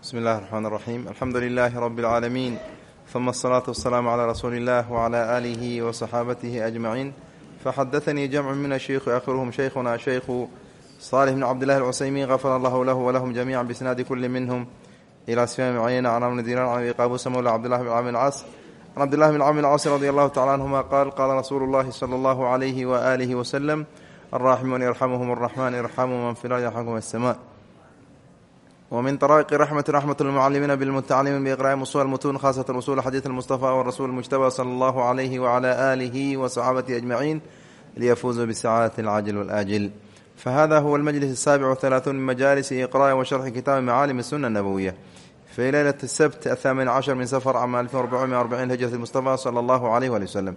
bismi illahi raxmaan raxiim alxamdu lilaahi rabbi اlcaalamiin uma asalaatu wasalaamu calaa rasuuli illah wacala aalihi wa saxaabatihi ajmaciin faxadaanii jamcu min asheyku akhiruhum sheykhuna sheykhu saalix bn cabdillahi alcuseymiin kafara allahu lahu walahum jamiica bisnaadi kulli minhum. Ilaa sifam cayna can amni diiran can abi qaabusa mawla cabdillahi bn camr cas can cabdillahi bn camr cas radi allahu tacala anhuma qaal qaala rasuulu llahi sala allahu alayhi waaalihi wasalam alraaximuun irxamuhum araxmaan irxamu man fi lardi yarxamkum asamaa wmin طrائq رحmة رحmة المcلimiina bالmتaclimiin بإqrاءi usul mutun khasة usul xadiiث المصطفى wrasuل المجتبى slى اllah عlyh وعlى آlih وصxaabatihi أجمaعين liyfuzuu bسacاadة الcاجل والآجل fahada huwa الmجلس السابع وثلاثون min majalis إqrاءi وشharxi kitaabi macaalim السuنة النbوية في leylaة السبت الثامن cشhر min sfر cam هجرة المصطفى slى اllah عlيه وaلي وsلم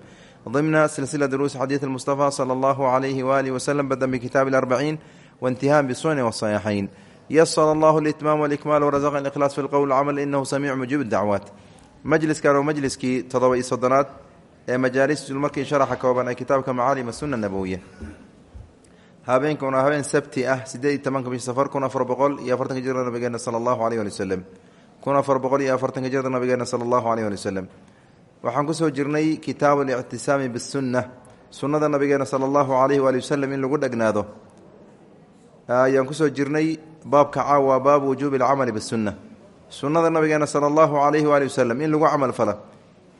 ضمna silsلة duruuس xadiiث المصطفى slى اllah عlyh وآlih وsلم bada bkitaab الأربعين وانتihاء bالsuنن والصحيحين ysr allah litmaam wاlkmaal wrazq ikhlaas fi lqowl camal inahu samiic mujiib dacwaat majliskan waa majliskii todoba iyo soddonaad ee majaalisul markii sharaxa kooban ee kitaabka macaalim asuna nabowiya habeenkan waa habeen sabti ah sideed iyo tobanka bish safar kun afar boqol iyo afartanka jirda nabigeena sala allahu aleyh ali waslem kun afar boqol iyo afartanka jirda nabigeena sala allahu aleyh ali waslem waxaan ku soo jirnay kitaabu lictisaami bisunna sunnada nabigeena sala allahu aleyh waali waslem in lagu dhegnaado ayaan ku soo jirnay baabka caawa baabu wujuubi alcamali bisunna. Sunnada nabigeena sala allahu calayhi waali wasalam in lagu camal fala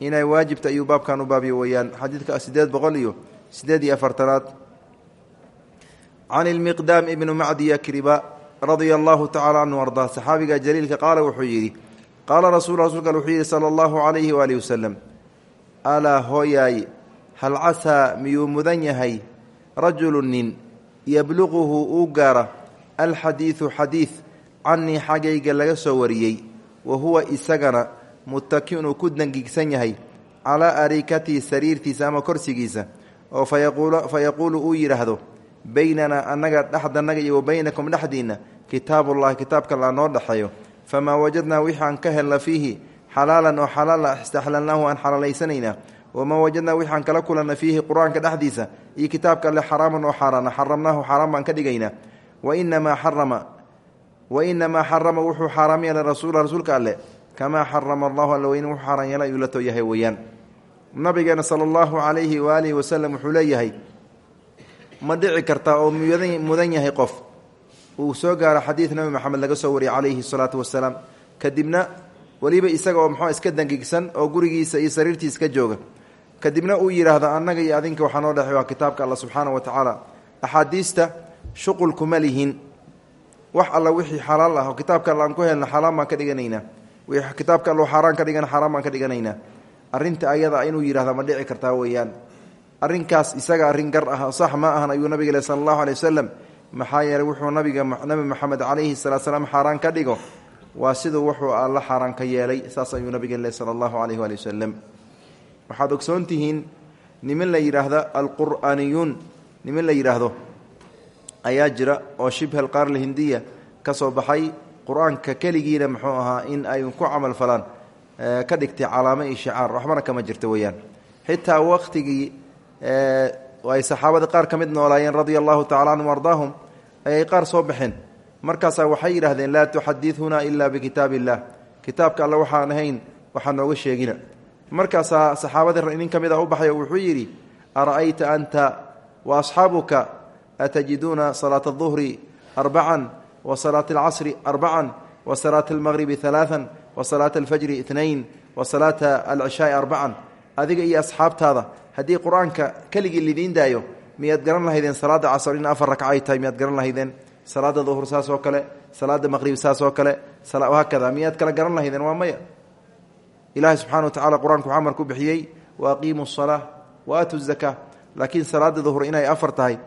inay waajibta ayuu baabkan u baabiyo weeyaan xadiidka sideed boqol iyo sideed iyo afartanaad. Can ilmiqdaam ibni macdi yakriba radia allahu tacala canhu ardaa saxaabiga jaliilka qaala wuxuu yidhi qaala rasul rasuulka wuxuu yidhi sala allahu calayhi waalihi wasalam alaa hal casaa miyuu mudan yahay? Rajulu yabluquhu uu gaara alxadiidu xadiid canii xaggayga laga soo wariyey wa huwa isagana mutaki'un ku dangigsan yahay calaa arikatii sariirtiisa ama korsigiisa oo fa yaquulu uu yidhaahdo baynanaa annaga dhexdanaga iyo wa baynakum dhexdiinna kitaabullahi kitaabka la noo dhexeeyo famaa wajadnaa wixii aan ka helna fiihi xalaalan oo xalaala istaxlalnaahu aan xalaalaysanaynaa wamaa wajadnaa wixi aan kala kulanna fiihi qur'aanka dhexdiisa iyo kitaabka alle xaraaman oo xaaraana xaramnaahu xaaraan baan ka dhigaynaa. Wainamaa xarama wainamaa xarama wuxuu xaaraam yeelay rasuula rasuulka alle. Kamaa xarama allahu alla weyne wuxuu xaaraan yeelay ayuu la too yahay weeyaan. Nabigeena sala allahu calayhi waaalihi wasalam wuxuu leeyahay ma dhici kartaa oo mudan yahay qof. Uu soo gaaro xadiid nabi maxamed laga soo wariyay calayhi salaatu wasalaam kadibna weliba isaga oo muxuu iska dangigsan oo gurigiisa iyo sariirtiisa ka jooga kadibna uu yidhaahdo annaga iyo adinka waxaa noo dhexey waa kitaabka alla subxaana wa tacaala. Axaadiista shuqul kuma lihin. Wax alla wixii xalaal ah oo kitaabka alla aan ku helna xaaraan baan ka dhiganaynaa wixii kitaabka allo xaaraan ka dhigana xaaraan baan ka dhiganaynaa arrinta ayada inuu yidhahda ma dhici kartaa weeyaan. Arrinkaas isaga arrin gar ah sax ma ahan ayuu nabiga le sala allahu aley wasalam maxaa yeeley wuxuu nabiga nabi maxamed calayhi salaatu salaam xaaraan ka dhigo. Waa siduu wuxuu alla xaaraan ka yeelay saas ayuu nabiga le sala allahu aleyh waali wasalam waxaad ogsoon tihiin niman la yidhaahda alqur'aaniyuun niman la yidhaahdo ayaa jira oo shibhal qaarl hindiya ka soo baxay. Qur'aanka keligiina muxuu ahaa in ay ku camal falaan ka dhigtay calaamo iyo shicaar. Waxbana kama jirta weeyaan. Xitaa waqtigii ay saxaabada qaar ka mid noolaayeen radia allahu tacala canhum ardaahum ayay qaar soo baxeen. Markaasaa waxay yidhahdeen laa tuxadidunaa ila bikitaab illah kitaabka alle waxaan ahayn waxaa nooga sheegina markaasaa saxaabadii nin ka mid a u baxay wuxuu yidhi ara'ayta anta wa asxaabuka? Atajiduuna salaata aduhri arbacan wa salaata alcasri arbacan wa salaata almaqribi alaaan wa salaata alfajri itnayn wa salaata alcishaai arbacan adiga iyo asxaabtaada haddii qur'aanka keligii lidiin daayo miyaad garan lahaydeen salaada casr in afar rakca ay tahay miyaad garan lahaydeen salaada duhur saas oo kale salaada maqrib saas oo kale haakada miyaad kala garan lahaydeen? Waa maya ilaahay subxana wa tacala qur'aanku wuxuu amar ku bixiyey wa aqiimu salaa wa aatu zaka laakiin salaada duhur inay afar tahay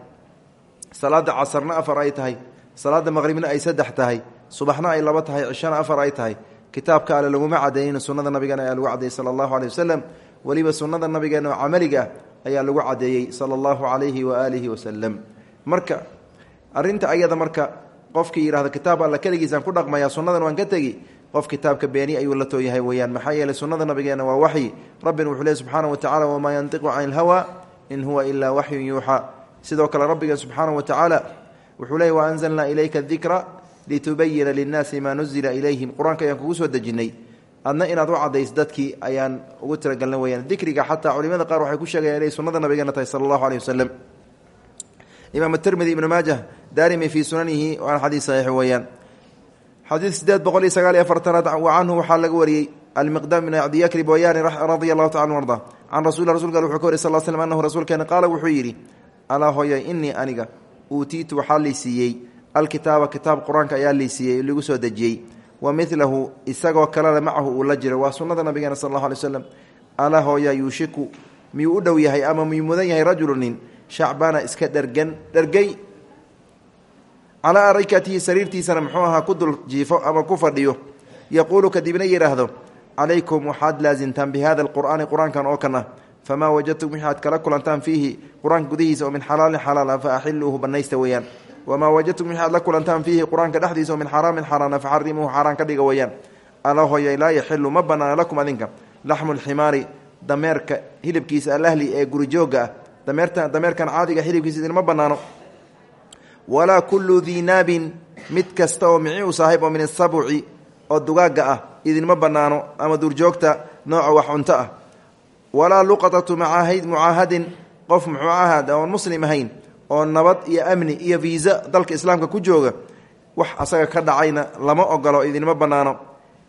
salaada casarna afar ay tahay salaada maqribna ay saddex tahay subaxna ay laba tahay cishana afar ay tahay. Kitaabka alle laguma cadaynin sunnada nabigeena ayaa lagu cadeeyey sala allahu aleyh wasalam weliba sunnada nabigeena oo camaliga ayaa lagu cadeeyey sala allahu calayhi waaalihi wasalam marka arinta ayada marka qofkii yidhahdo kitaab alla keligiisaan ku dhaqmaya sunnadan waan ka tegi qof kitaabka beeni ayuu la tooyahay weyaan maxaa yeeley sunnada nabigeena waa waxyi. Rabbina wuxuu leey subxaana wa tacala wamaa yantiqu cani ilhawa in huwa ilaa waxyun yuuxa. Sidoo kale rabbiga subxaana wa tacaala wuxuu leey waanzalnaa ilayka dikra litubayina linnaasi maa nuzila ilayhim. Qur'aanka ayaan kugu soo dejinnay adna inaad u cadays dadkii ayaan ugu talagalna weyaan dikriga xataa culimada qaar waxay ku sheegayaan inay sunnada nabigeena tahay sala allahu aleyh wasalam imaam tirmidi ibnu maajah daarimi fii sunanihi waana xadiis saxiix weeyaan xadiid sideed boqol iyo sagaal iyo afartanaad wa canhu waxaa laga wariyey almiqdaam bn abdi yakrib wayaani radia allahu taala anu arda can rasul rasulka wuxuu ka wariy sal slm anahu rasuulkeena qaala wuxuu yidhi alaa hooya inii aniga uutiitu waxaa lay siiyey. Alkitaaba kitaab qur'aanka ayaa lay siiyey ligu soo dejiyey. Wa milahu isagoo kalena macahu uu la jiro. Waa sunnada nabigeena sal allahu alay slam alaa hooya yuushiku miyuu u dhow yahay ama miyuu mudan yahay rajulu shacbaana iska dhergan dhergay calaa arikatihi sariirtiisana muxuu ahaa ku dul jiifo ama ku fadhiyo. Yaquulu kadibna yidhaahdo calaykum waxaad laasimtaan bi hada alqur'aani qur'aankan oo kan ah famaa wajadtum wixi aad kala kulantaan fiihi. Qur'aanka gudihiisa oo min xalaalin xalaala fa axiluuhu banaysta weeyaan. Wamaa wajadtum wixi aad la kulantaan fiihi qur'aanka dhexdiisa oo min xaraamin xaaraana faxarimuuhu xaaraan ka dhiga weeyaan. Alaa hooya laa yaxilu ma banaana lakum adinka. Laxmu lximaari dameerka hilibkiisa alahli ee gurijooga ah. Dameerkan caadiga hilibkiisa idinma banaano walaa kullu dii naabin mid kasta oo mici u saaxiib oo min asabuci oo dugaagga ah idinma bannaano ama duurjoogta nooca wax cunto ah. Walaa luqatatu mucaahadin qof mucaahad oon muslim ahayn oo nabad iyo amni iyo viisa dalka islaamka ku jooga wax asaga ka dhacayna lama ogolo idinma bannaano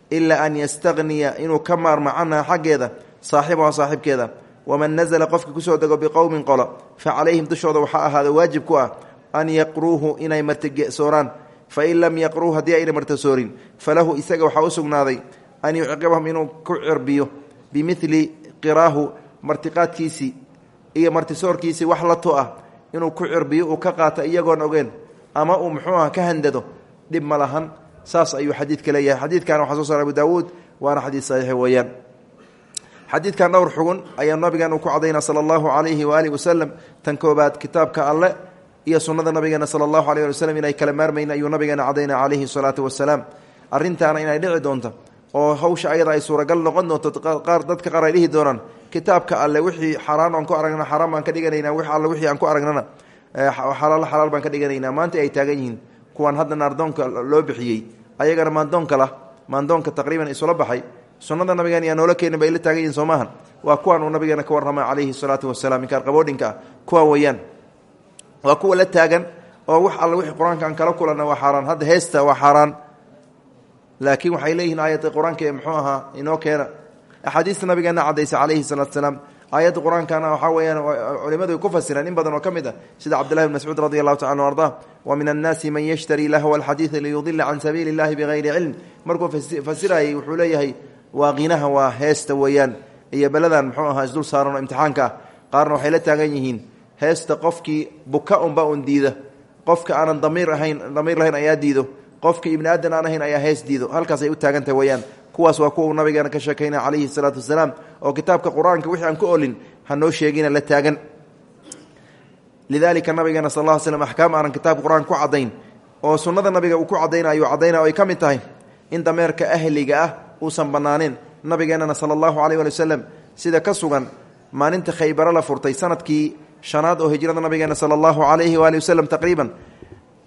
ilaa an yastaqniya inuu ka maarmo canha xaggeeda saaxibaha saaxibkeeda waman nazla qofka ku soo dego biqowmin qolo fa calayhim dushooda waxaa ahaada waajib ku ah an yaqruuhu inay martisooraan fain lam yaqruuhu haddii ayna martasoorin falahu isaga waxaa u sugnaaday an yucqibahum inuu ku cirbiyo bimili qiraahu martiqaadkiisii iyo martisoorkiisii wax la to ah inuu ku cirbiyo uu ka qaata iyagoon ogeen ama uu muxuu ah ka handado dhib ma lahan. Saas ayuu xadiidka leeyahay. Xadiidkan waxaa soo saar abu daawuud waana xadiid saxiix weeyaan. Xadiidkan dhowr xugun ayaa nabigan uu ku cadaynaa sala allahu calayhi waaalih wasalam tan koobaad kitaabka alle iyo sunada nabigeena sala allahu ali waslm inay kala maarmayn ayuu nabigeena cadayna calayhi salaatu wasalaam arrintaana inay dhici doonto oo hawsha ayada ay suuragal noqon doonto qaar dadka qaar ay dhihi doonaan kitaabka alle wixii xaaraan aan ku aragnana xaaraan baan ka dhiganaynaa wix alle wixii aan ku aragnana xalaal xalaal baan ka dhiganaynaa maanta ay taagan yihiin. Kuwan hadda naardoonka loo bixiyey ayagana maandoonka lah maandoonka taqriiban isula baxay. Sunnada nabigeena yaa noola keenin bay la taagan yihiin soo waa kuwan uu nabigeena ka warrama calayhi salaatu wasalaam inkaar qaboodhinka ah. Kuwa weeyaan waa kuwa la taagan oo wax alla wixii qur'aanka aan kala kulanna waa xaaraan. Hadda heesta waa xaaraan. Laakiin waxay leeyihiin aayadda qur'aanka muxuu ahaa inoo keena. Axaadiista nabigeena cadaysa calayhi salaatu salaam. Aayadda qur'aankana weeyaan culimadu ku fasireen in badan oo ka sida cabdillahi bn mascuud radi allahu taala anu arda wa min annaasi man yashtarii lahwa alxadiidi liyudila can sabiili illahi bigayri cilm. Markuu fasirayay wuxuu leeyahay waa qinaha waa heesta weeyaan. Iyo beladan muxuu ahaa isdul saaran imtixaanka ah. Qaarna waxay la taagan yihiin heesta qofkii buka unba un diida. Qofka aanan damiir ahayn damiir lahayn ayaa diido. Qofka ibni aadan aan ahayn ayaa hees diido. Halkaasay u taagantahay weyaan kuwaas waa kuwa nabigeena ka sheekayna calayhi salaatu wasalaam oo kitaabka qur'aanka wixii aan ku olin ha noo sheegina la taagan. Lidalika nabigeena sal ll slm axkaam aanan kitaabka qur'aanka ku caddayn oo sunnada nabiga uu ku cadaynayo cadayna ay ka mid tahay in dameerka ahliga ah uusan banaaneen nabigeennana sala allahu aleyh ali wasalam sida ka sugan maalinta khaybaro la furtay sannadkii shanaad oo hijrada nabigeena sala allahu calayhi waali wasalam taqriiban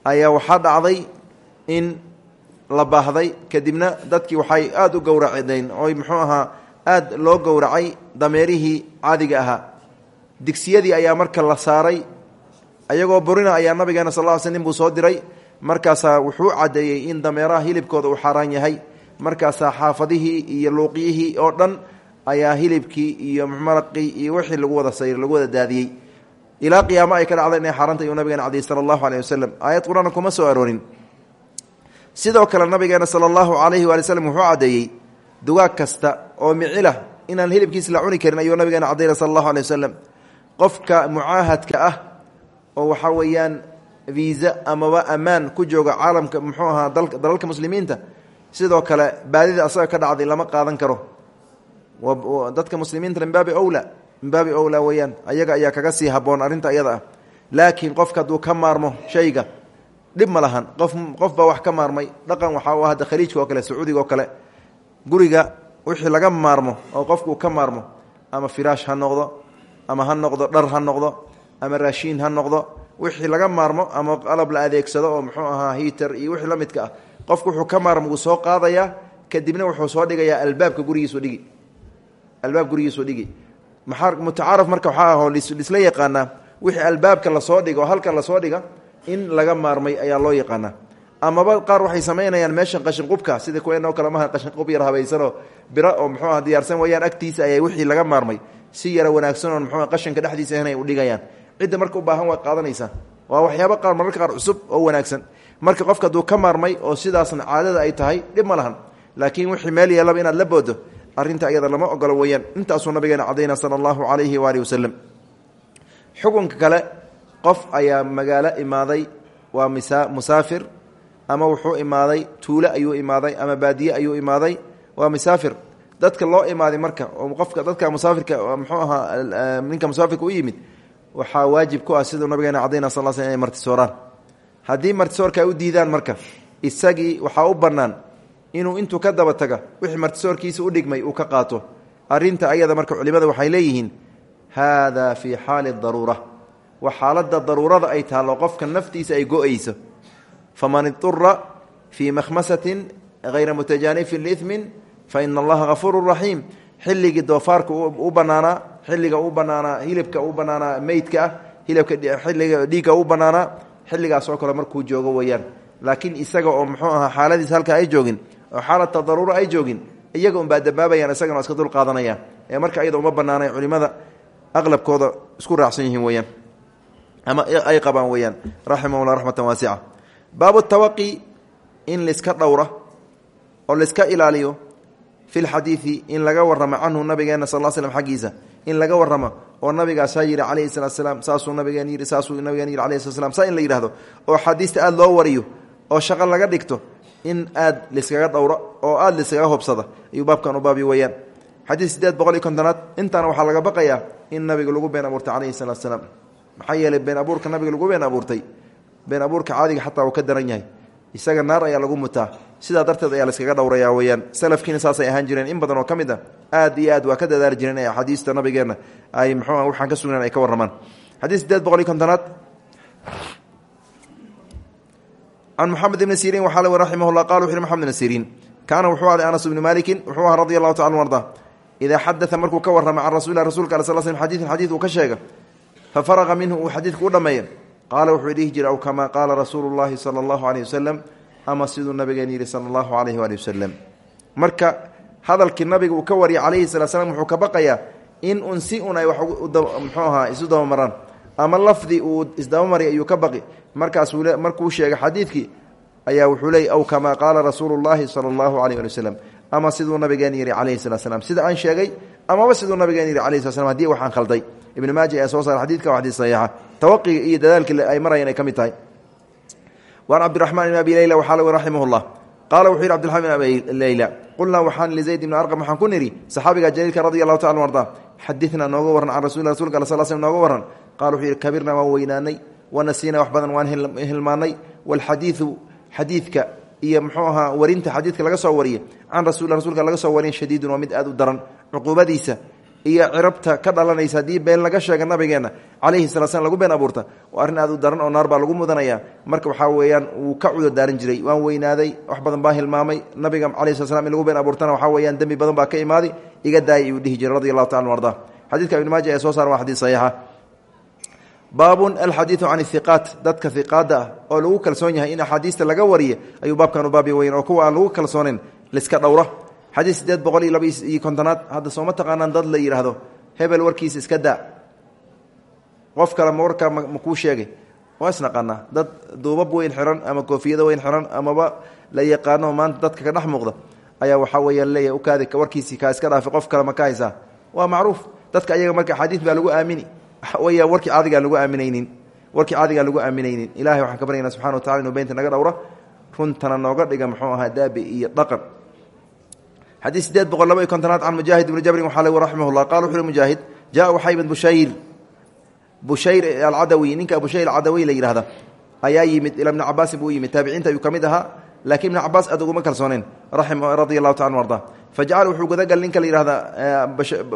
ayaa waxaa dhacday in la baahday. Kadibna dadkii waxay aada u gowracdeen oy muxuu ahaa aada loo gowracay dameerihii caadiga ahaa. Digsiyadii ayaa marka la saaray ayagoo burina ayaa nabigeena sal sl nin soo diray. Markaasaa wuxuu caddeeyey in dameeraha hilibkooda uu xaaraan yahay. Markaasaa xaafadihii iyo luuqyihii oo dhan ayaa hilibkii iyo maraqii iyo wixii lagu wada sayr lagu wada daadiyey ilaa qiyaamo ay ka dhacda inay xaaraanta iyuu nabigeena cadiyey sala allahu aleyh wasalam aayad qur'aan kuma soo aroorin. Sidoo kale nabigeena sala allahu calayhi waali wslm wuxuu caddeeyey dugaag kasta oo micilah inaan hilibkiis la cuni karin ayuu nabigeena cadayna sala allahu aley wasalam qofka mucaahadka ah oo waxaa weeyaan viisa amaba ammaan ku jooga caalamka muxuu ahaa dalalka muslimiinta sidoo kale baadida asaga ka dhacday lama qaadan karo. Dadka muslimiinta min baabi owla min baabi owla weeyaan. Ayaga ayaa kaga sii haboon arrinta ayada ah. Laakiin qofka hadduu ka maarmo shayga dhib ma lahan. Qof qof baa wax ka maarmay dhaqan waxaa u ah hadda oo kale sacuudiga oo kale. Guriga wixii laga maarmo oo qofku uu ka maarmo ama firaash ha noqdo ama ha noqdo dhar ha noqdo ama raashiin ha noqdo wixii laga maarmo ama qalab la adeegsado oo muxuu ahaa hiiter iyo wixii la midka ah qofku wuxuu ka maarmo wuu soo qaadayaa kadibna wuxuu soo dhigayaa albaabka gurigiisu dhigi. Albaab gurigiisu dhigi mutacaaraf marka waxaa ahoo lisla yaqaanaa wixii albaabka la soo dhiga oo halkan la soo dhiga in laga maarmay ayaa loo yaqaanaa. Amaba qaar waxay samaynayaan meeshan qashinqubka sida kuweenoo kale maha qashinqub yar habaysanoo bira oo muxuu aha diyaarsan wayaan agtiisa ayay wixii laga maarmay. Si yara wanaagsan oo muxuu qashinka dhexdiisa inay u dhigayaan. Cidda marka u baahan waa qaadanaysaa waa waxyaaba qaar mararka qaar cusub oo wanaagsan. Marka qofka hadduu ka maarmay oo sidaasna caadada ay tahay dhib ma lahan. Laakiin wixii meel yeelaba inaad la boodo arrinta ayada lama ogolo weeyaan. Intaasuu nabigeena cadayna sala allahu calayhi waalihi wasalam xukunka kale qof ayaa magaalo imaaday waa misa musaafir ama wuxuu imaaday tuulo ayuu imaaday ama baadiye ayuu imaaday waa musaafir. Dadka loo imaaday marka qofka dadka musaafirka muxuu ahaa ninka musaafirka u yimid waxaa waajib ku ah siduu nabigeena cadayna sal sl inay martisooraan haddii martisoorka ay u diidaan marka isagii waxaa u bannaan inuu intuu ka daba taga wixii martisoorkiisa u dhigmay uu ka qaato. Arinta ayada marka culimada waxay leeyihiin haada fii xaali daruura. Wa xaaladda daruurada ay taallo qofka naftiisa ay go'ayso faman idura fii makhmasatin hayra mutajaanifin liimin fa ina allaha hafuuru raxiim xilligii doofaarka u banaanaa xilliga u banaanaa hilibka u banaanaa meydka ah hilibka xilliga dhiigga u banaanaa xilligaasoo kale markuu joogo weeyaan. Laakiin isaga oo muxuu ahaa xaaladiis halkaa ay joogin oo xaalata daruura ay joogin iyaga unbaa dabaabayaan isagana iska dul qaadanayaan. Ee marka ayada uma banaanay culimada aqlabkooda isku raacsan yihiin weyaan ama ay qabaan weyaan raximahullah raxmatan waasica baabu tawaqi in liska dhowra oo liska ilaaliyo fi lxadiidi in laga waramo canhu nabigeena sal l slm in laga waramo oo nabigaasaa yidhi calayhi salaat slaam saasuu nabigeen yidhi saasuu nabigeen alayhi slat slam in la yidhahdo oo xadiista aada loo wariyo oo shaqo laga dhigto in aad liskaga dhowro oo aada liskaga hobsada ayuu baabkan u baabi weyaan xadiis sideed boqol iyo kontonaad intaana laga baqayaa in nabiga lagu been abuurtay calayhi salaat slaam maxaa yeelay been abuurka nabiga lagu been abuurtay? Been abuurka caadiga xataa uu ka daran yahay. Isaga naar ayaa lagu mutaa. Sidaa darteed ayaa layskaga dhowrayaa weyaan salafkiina saasay ahaan jireen. In badan oo ka mid a aad iyo aad waa ka dadaali jireen ee axaadiista nabigeenna ay mxuu waxaan ka sugnaan ay ka warramaan. Xadiis sideed boqol can moxamed ibni siriin waxaa le raximah llah qala wuxu uhi moxamed ibn siriin kaana wuxuu aday anas ibni malikin wuxuu ahaa radi allahu taala arda idaa xadaa markuu ka warrama can rasulilah rasulka al sl slm xadiidan xadiid uu ka sheega fa faraqa minhu uu xadiidku u dhammeeya qaala wuxuu dhihi jira aw kamaa qaala rasuulu llahi sala allahu aleyh wasalam ama siduu nabigeen yidhi sala allahu alayhi waali wasalam marka hadalkii nabiga uu ka wariyay calayhi salat slam wuxuu ka baqayaa in un si un ay wax muxuu ahaa isu dabamaraan ama lafdi uu isdabamari ayuu ka baqi markaasuu markuu sheegay xadiidkii ayaa wuxuu leeyay aw kamaa qaala rasuulu llahi sala allahu aleyh ali wasalam ama siduu nabigeen yidhi calayhi salat slam sida aan sheegay amaba siduu nabigeen yidhi alayhi slat haddii waxaan khalday. Ibn maaja ayaa soo saara xadidka waa xadiis saxiixa. Tawaqiga iyo dadaalkii ay marayaan ay ka mid tahay. Waan cabdiraxmaan ibn abi leyla waxaa lagu raximah llah qaala wuxuu yidhi cbdiraxman ibn abi leyla qulnaa waxaan lizayd ibni arqam waxaan ku nidhi saxaabiga jaliilka radi allahu taala arda xadinaa nooga warran can rasul rasulka al sl nooga warran. Qala wuxuu yidhi kabirnaa weynaanay wanasiina wax badan waan hilmaanay. Walxadiidu xadiidka iyo muxuu ahaa warinta xadiidka laga soo wariye can rasul rasulka laga soo wariya shadiidun waa mid aad u daran. Cuquubadiisa iyo cirabta ka dhalanaysa haddii been laga sheega nabigeenna calayhi sala slam lagu been abuurta waa arrin aad u daran oo naar baa lagu mudanaya. Marka waxaa weeyaan wuu ka cudur daaran jiray waan weynaaday wax badan baa hilmaamay. Nabiga calayhi sala slam in lagu been abuurtana waxaa weeyaan dembi badan baa ka imaadi iga baabun alxadiidu can ihiqaat dadka hiqaadda ah oo lagu kalsoon yahay in axaadiista laga wariye ayuu baabkan u baabi weyn oo kuwa aan lagu kalsoonayn liska dhowra xadiis sideed boqol iyo laba iyo kontonaad hadda sooma taqaanaan dad la yidhaahdo hebel warkiisa iska daa qof kale ma warkaa makuu sheegay. Waa isnaqaanaa dad duubab weyn xiran ama koofiyado weyn xiran amaba la yaqaano maanta dadka ka dhex muuqda ayaa waxaa weeyaan leeyahay ukaadi warkiisii kaa iska dhaafi qof kale ma ka haysaa. Waa macruuf. Dadka ayaga marka axaadiis baa lagu aamini weya warkii caadigaan lagu aaminaynin warkii caadigaan lagu aaminaynin ilahay waxaan ka baryana subxana wa tacala inu beynta naga dhowra runtana nooga dhiga muxuu ahaa daabi iyo dhaqan. Xadiis sideed boqol laba iyo kontonaad can mujaahid ibni jabrin waxaa le raximah llah qala wuxu uhi mujaahid jaa waxaa yimid bushayr bushayr alcadawi ninka bushayr alcadawi la yihahda ayaa yimid ila bni cabaasin buu yimid taabiciinta ayuu ka mid ahaa laakiin ibni cabaas aad uguma kalsooneen radia allahu taala arda. Fajacala wuxuu gudagal ninka la yihahda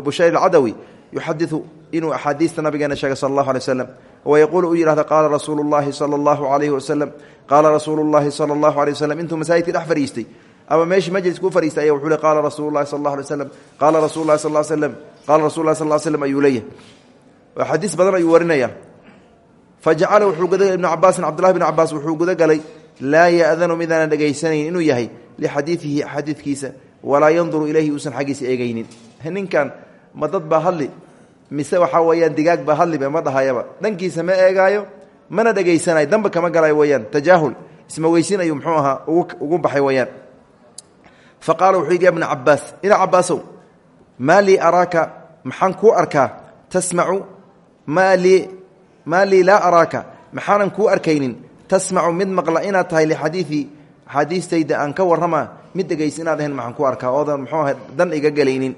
bushayr alcadawi yuxadiu inuu axaadiista nabigeena sheegay sal allahu alay waslem wayaquulu uu yihahda qaala rasuulu llahi sala allahu alayhi wasalam qaala rasuulu llahi sala allahu alay waslm intuu masaajidka dhex fadhiistay ama meeshii majliska u fadhiistay aya wuxuu le qaala rasuulu lahi sal alla alay slam qaala rasul lahi sal slm qaala rasul lahi sal l slm ayuu leeyahay. Xadiis badan ayuu warinaya. Fajacala wuxuu gudagalay ibnu cabaasin cabdullahi bn cabaas wuxuu gudagalay laa ya'danu midaanan dhegaysanayn inuu yahay lixadiidihi xadiidkiisa walaa yanduru ilayhi uusan xaggiisa ma dad baa hadli mise waxaa weyaan digaag baa hadliba ma dhahayaba. Dhankiisa ma eegaayo mana dhegaysanayo damba kama galayo weyaan tajaahul isma weysin ayuu mxuu ahaa ugu baxay weyaan fa qaala wuxuu yidhi ya bna cabaas ina cabaasow maa lii araaka maxaan kuu arkaa tasmacu maa lii laa araaka maxaanan kuu arkaynin tasmacu mid maqla inaad tahay lixadiidii axaadiistayda aan ka warrama mid dhegaysa inaad ahayn maxaan ku arkaa. Oodan dan iga gelaynin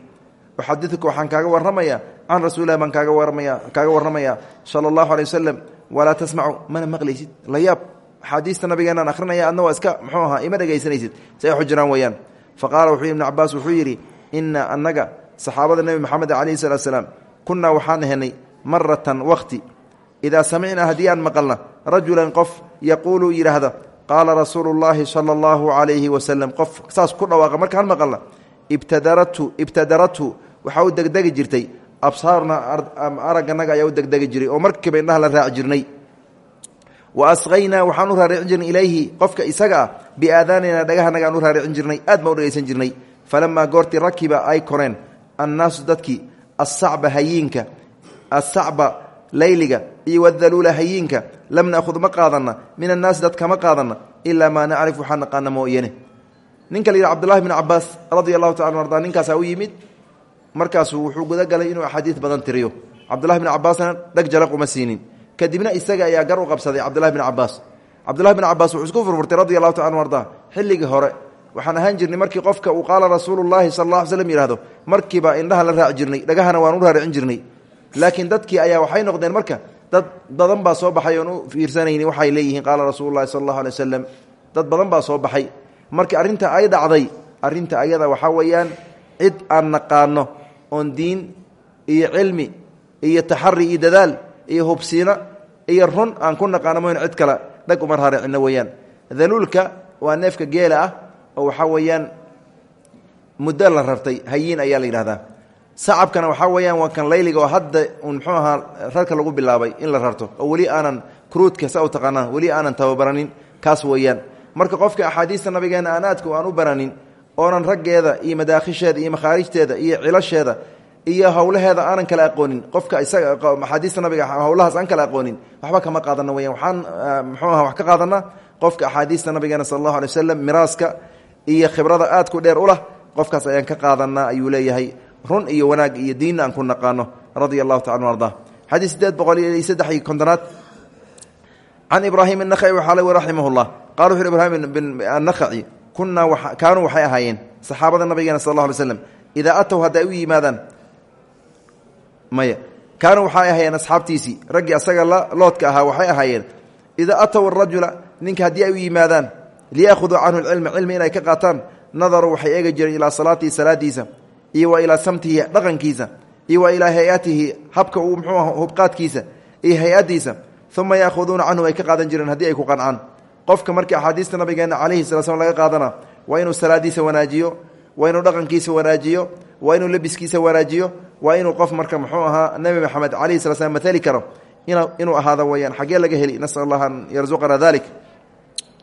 uxadiuka waxaan kaaga warramaya can rasuulilah baan kaaga warramaya kaaga warramaya sala allahu alay wasalam walaa tasmacu mana maqlaysid. La yaab axaadiista nabigeenaan akhrinaya adna iska muxuu ahaa ima dhegaysanaysid si ay xujiraan weeyaan. Fa ibnu cabaas wuxuu yidhi ina annaga saxaabada nebi moxamed calayhi salatu salaam kunnaa waxaan ahenay maratan waqti. Idaa samicnaa haddii aan maqalna rajulan qof yaquulu yidhaahda qaala rasuulu llaahi sala allahu calayhi wasalam qof saas ku dhawaaqa markaan maqalna ibtadaratu ibtadarathu waxaa u degdegi jirtay. Absaarna aragganaga ayaa u degdegi jiray oo markiiba indhaha la raaci jirnay. Wa asqaynaa waxaan u raaricin jirnay ilayhi qofka isaga ah biaadaanina dhagahanaga aan u jirnay aad baan u jirnay. Falamaa goortii rakiba ay koreen annaasu dadkii asacba hayiinka asacba layliga iyo wadaluula hayiinka lam naakhud ma qaadanna min annaasi dad kama qaadanna ilaa maa nacrif waxaa naqaana mooyane ninka la yidhi cbdullahi bn cabaas radia allahu taala arda ninkaasaa u yimid markaasuu wuxuu gudagalay inuu axaadiis badan tiriyo. Cabdullahi bn cabaasna dheg uma siinin. Kadibna isaga ayaa gar u qabsaday cabdullahi bn cabaas cabdullahi bn cabaas wuxuu isku furfurtay radi taala arda xilligii hore waxaan ahaan jirnay markii qofka uu qaala rasuulu llahi sal alla ly slm yihahdo markiiba indhaha la raaci jirnay dhagahana waan u raaricin jirnay. Laakiin dadkii ayaa waxay noqdeen marka dad badan baa soo baxay oon fiirsanayni waxay leeyihiin qaala rasuulu llahi sal allahu alay dad badan baa soo baxay. Markii arrinta ay dhacday arrinta ayada waxaa weeyaan cid aan naqaano oon diin iyo cilmi iyo taxari iyo dadaal iyo hubsiino iyo run aan ku naqaano moyn cid kale. Dhag uma raaricino weeyaan. Daluulka waa neefka geela ah oo waxaa weeyaan muddo la rartay hayiin ayaa la yidhahdaa sacabkana waxaa weeyaan waa kan layliga oo hadda un muxuu ahaa rarka lagu bilaabay in la rarto oo weli aanan kruudka sa u taqaanaan weli aanan tababaranin kaas weeyaan. Marka qofka axaadiista nabigeena aan aadka aan u baranin oonan raggeeda iyo madaakhisheeda iyo makhaarijteeda iyo cilasheeda iyo howlaheeda aanan kala aqoonin qofka isaaaadiista nabiga howlahaas aan kala aqoonin waxba kama qaadano weyan waxaan ah, mxuu wax ka qaadana qofka axaadiista nabigeena sal allahu alay miraaska iyo khibrada aadku dheer u lah qofkaas ayaan ka qaadanaa ayuu leeyahay. Run iyo wanaag iyo diinna aan ku naqaano radia allahu tacala arda. Xadiis sideed iyo saddex iyo kontonaad. Can ibraahim anaci waxaa le raximah llah qala wuxu ibraahim annakhaci kunaa kaanuu waxay ahaayeen saxaabada nabigeena sal اla alay slam idaa atow hadday u yimaadaan maya kaanuu waxay ahaayeen asxaabtiisii raggii asaga loodka ahaa waxay ahaayeen idaa atow arajula ninka haddii ay u yimaadaan liyaahuduu canhu lcilma cilmi inay ka qaataan nadaruu waxay eegi jireen ilaa salaatihi salaadiisa iyo wa ilaa samtihi dhaqankiisa iyo wa ilaa hay'atihi habka uu mxuu ah hubqaadkiisa iyo hay'adiisa uma yaahuduuna canhu ay ka qaadan jireen haddii ay ku qancaan qofka markii axaadiista nabigeena calayhi sala slam laga qaadana waa inuu salaadiisa wanaajiyo waa inuu dhaqankiisa wanaajiyo waa inuu lebiskiisa wanaajiyo waa inuu qof marka muxuu ahaa nebi maxamed calayhi sala slam maali karo inuu ahaado weyaan xaggee laga heli. Nasal allah an yarzuqana dalik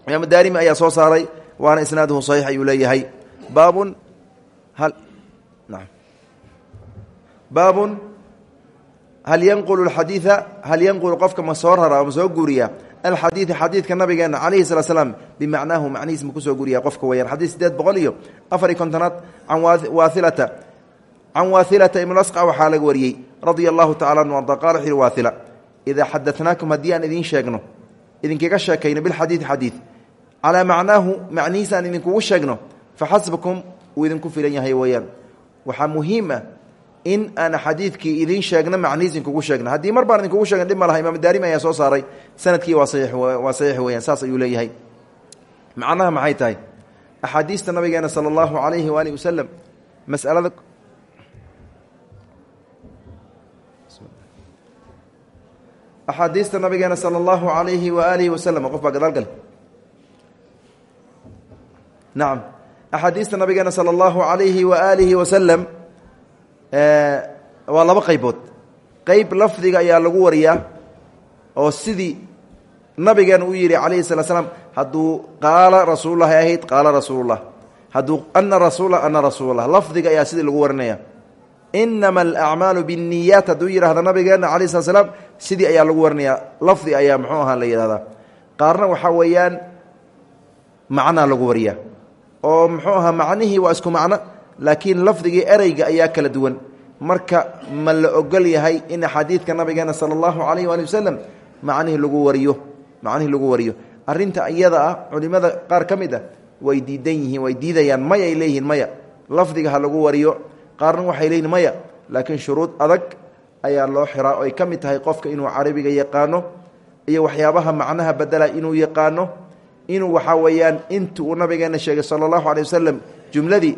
imaam daarimi ayaa soo saaray waana isnaaduhu saxiix ayuu leeyahay. Baabun baabun hal yanqulu xadiia hal yanqulu qofka ma soo rara ma soo guuriya alxadiida xadiidka nabigeena calayhi sala slaam bimacnaahu macnihiis ma ku soo guriya qofka weyaan xadiid sideed boqol iyo afar iyo kontonaad can waailata can waailata ibnulasqa waxaa laga wariyey radia allahu tacala anu arda qala wuxu yhi waaila idaa xadatnaakum haddii aan idiin sheegno idinkaga sheekayno bilxadiidi xadiid calaa macnaahu macnihiis aan idinkugu sheegno faxasbakum uu idinku filan yahay ah in aan xadiidkii idiin sheegno macnihiis idinkugu sheegno haddii mar baan idinkugu sheegna dhib ma imaam daarimi ayaa soo saaray. Sanadkii waa waa saxiix weyaan saas ayuu leeyahay. Macnaha maxay tahay? Axaadiista nabigeena sala allahu calayhi waalihi wasalam masalada axaadiista nabigeena sala allahu alayhi wa aalihi wasalam qof baa gadaal gale nacam axaadiista nabigeena sala allahu alayhi wa aalihi wasalam waa laba qaybood. Qeyb lafdiga ayaa lagu wariyaa oo sidii nabigeena u yidhi calayhi salaa slam hadduu qaala rasuululahi ahayd qaala rasuulullah hadduu ana rasuula ana rasuullah lafdiga ayaa sidii lagu warinaya. Inama alacmaalu binniyaat hadduu yidhahda nabigeena calayi slat sidii ayaa lagu warinayaa lafdi ayaa muxuu ahaa la yidhahdaa qaarna waxaa weeyaan macnaa lagu wariyaa oo muxuu ahaa macnihii waa isku macno laakiin lafdigii ereyga ayaa kala duwan. Marka ma la ogol yahay in xadiidka nabigeena sala allahu calayh waali wasalam macnihii lagu wariyo macnihii lagu wariyo. Arrinta iyada ah culimada qaar ka mid ah way diidan yihiin way diidayaan. Maya ay leeyihiin maya. Lafdiga ha lagu wariyo qaarna waxay leeyihiin maya. Laakiin shuruud adag ayaa loo xiraa. Oo ay ka mid tahay qofka inuu carabiga yaqaano iyo waxyaabaha macnaha bedela inuu yaqaano. Inuu waxaa weeyaan inta uu nabigeena sheegay sala allahu alay wasalam jumladii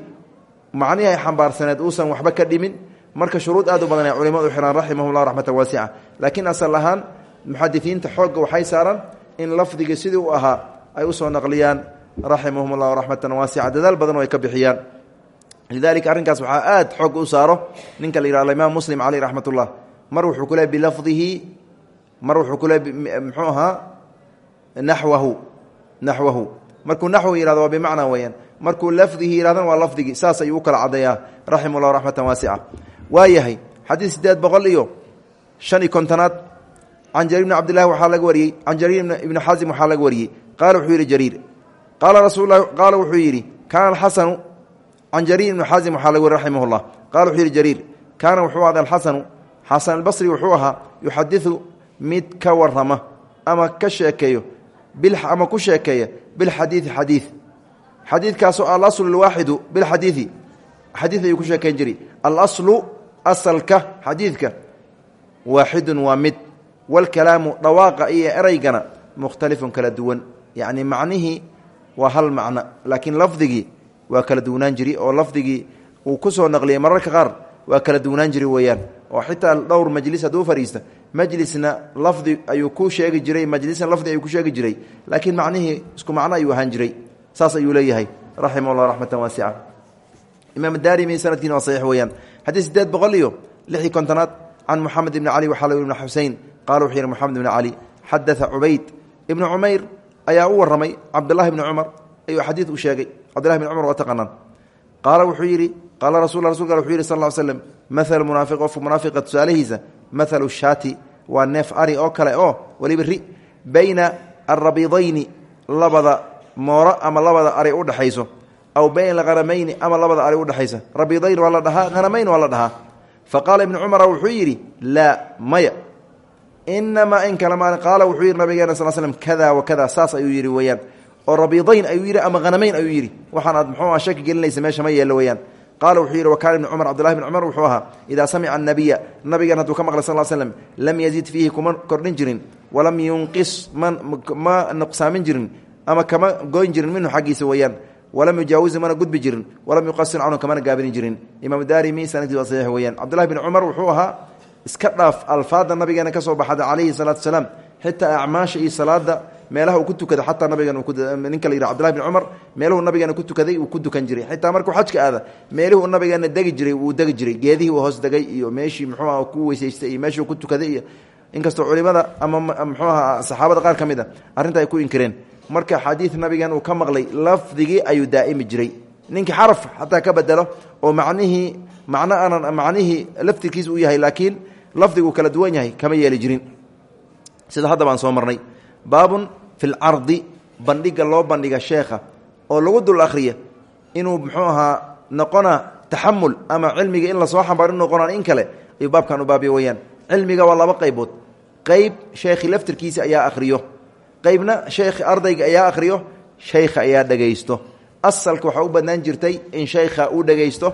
macnihii ay xambaarsaneed uusan waxba ka dhimin. Marka shuruud aad u badan ay culimadu xiraan raximahullah raxmatan waasica laakiin asal ahaan muxadisiinta xoogga waxay saaran in lafdigii sidii u ahaa ay u soo naqliyaan raximahum llah raxmatan waasica badan oo ay ka bixiyaan. Lidalika arrinkaas waxaa aad xoog u saaro. Ninka la yihahdo imaam muslim caleyh raxmat ullah mar wuxuu ku le bilafdihi mar wuxuu ku le muxuu ahaa naxwahu naxwahu markuu naxwu yihahdo waa bimacnaa weeyaan markuu lafdihi yihahdana waa lafdigii saas ayuu kala caddeeyaa raximah llah raxmatan waasica waa yahay xadiid sideed boqol iyo shan iyo kontonaad can jariir bni cabdillahi waxaa laga wariyey can jariir ibni xasim waxaa laga wariyey. Wuxuu yidhi jariir. Qaala rasul qaala wuxuu yidhi kaana alxasanu can jariir ibni xasim waxaa laga wariy raximah llah qala wuxuu yidhi jariir kaana wuxuu ahday alxasanu xasan albasri wuxuu ahaa yuxadiu mid ka warama ama ka sheekeeyo ama ku sheekeeya bilxadiidi xadiid xadiidkaasoo alaslu lwaaxidu bilxadiidi. Xadiid ayuu ku sheekeyn jiray. Alaslu asalka xadiidka waaxidun waa mid. Walkalaamu dhawaaqa iyo ereygana mukhtalifun kala duwan. Yacni macnihii waa hal macno laakiin lafdigii waa kala duwanaan jiri oo lafdigii uu ku soo naqliyay mararka qaar waa kala duwanaan jiri weeyaan. Oo xitaa dhowr majlis hadduu fadhiista. Majlisna lafdi ayuu ku sheegi jiray majlisna lafdi ayuu ku sheegi jiray. Laakiin macnihii isku macno ayuu ahaan jiray saas ayuu leeyahay raximah llah raxmatan waasica imaam daarimi sanadkiina waa saxiix weeyaan. Xadiid sideed boqol iyo lixii kontonaad can moxamed ibni cali ibn xusein qala wuxuu yihi moxamed ibni cali xadaa cubayd ibnu ayaa u waramay cabdulahi bni cumar ayuu xadiid u sheegay. Cabdillahi bn cumar waa taqaanaan. Qaala wuxuu yidhi qaala rasul rasulka wuxuu yidhi sal slem mahalu munaafiq qofka munaafiqa tusaalahiisa mahalu shaati waa neef ari oo kale oo weliba ri bayna alrabiidayni labada mooro ama labada ari udhexayso aw bayna alhanamayni ama labada ari udhexaysa rabiidayn waa la dhahaa hanamayn waa la dhahaa. Fa qaala ibnu cumara wuxuu maya. Inamaa in kale maa qaala wuxuu yidhi nabigeena sal slm kada wa kada saas ayuu yidhi weeyaan. Oo rabiidayn ayuu yidhi ama hanamayn ayuu yidhi. Waxaan aad muxuu shaki gelinaysa meesha ma yeello weyaan qaala wuxuu yidhi wakaana ibni cumar cbdullahi bn cumar wuxuu ahaa idaa samica anabiya nabigan hadduu ka maqlay sal slm lam yazid fiihi kuma kordhin jirin walam yunqis ma nuqsaamin jirin ama kama goyn jirin minhu xaggiisa weeyaan. Walam yujaawizi mana gudbi jirin. Walam yuqasir canhu kamana gaabini jirin. Imaam daarimi sanadkiis waa saxiix weyaan cabdullahi cumar wuxuu ahaa iska dhaaf alfaada nabigeena ka soo baxada calayhi salaatu salaam xitaa acmaasha iyo salaada meelaha uu ku tukada xataa nabigan ninka la yidha cbdullahi bin cumar meeluhu nabigeena ku tukaday uu ku tukan jiray. Xitaa markuu xajka aada meelihuu nabigeena degi jiray wuu degi jiray. Geedihii uu hoos degay iyo meeshii muxuu ku weysaystay iyo meeshii ku tukaday inkastoo culimada ama muxuu aha saxaabada qaar ka mid ay ku inkireen marka xadiid nabigan uu ka maqlay lafdigii ayuu daa'imi jiray. Ninkii xaraf xataa ka bedelo oo macnihii macno aanan macnihii laftirkiisa u yahay laakiin lafdigu kala duwan yahay kama yeeli jirin. Sida hadda baan soo marnay. Baabun fi lcardi bandhiga loo bandhiga sheekha oo lagu dul akhriya inuu muxuu ahaa noqona taxamul ama cilmiga in la soo xambaaro inu noqonaan in kale ayuu baabkan u baabiya weyaan cilmiga waa laba qaybood. Qeyb sheekhi laftirkiisa ayaa akhriyo qeybna sheekhi ardayga ayaa akhriyo shaykha ayaa dhegaysto asalka waxaa u badnaan jirtay in shaykha uu dhegaysto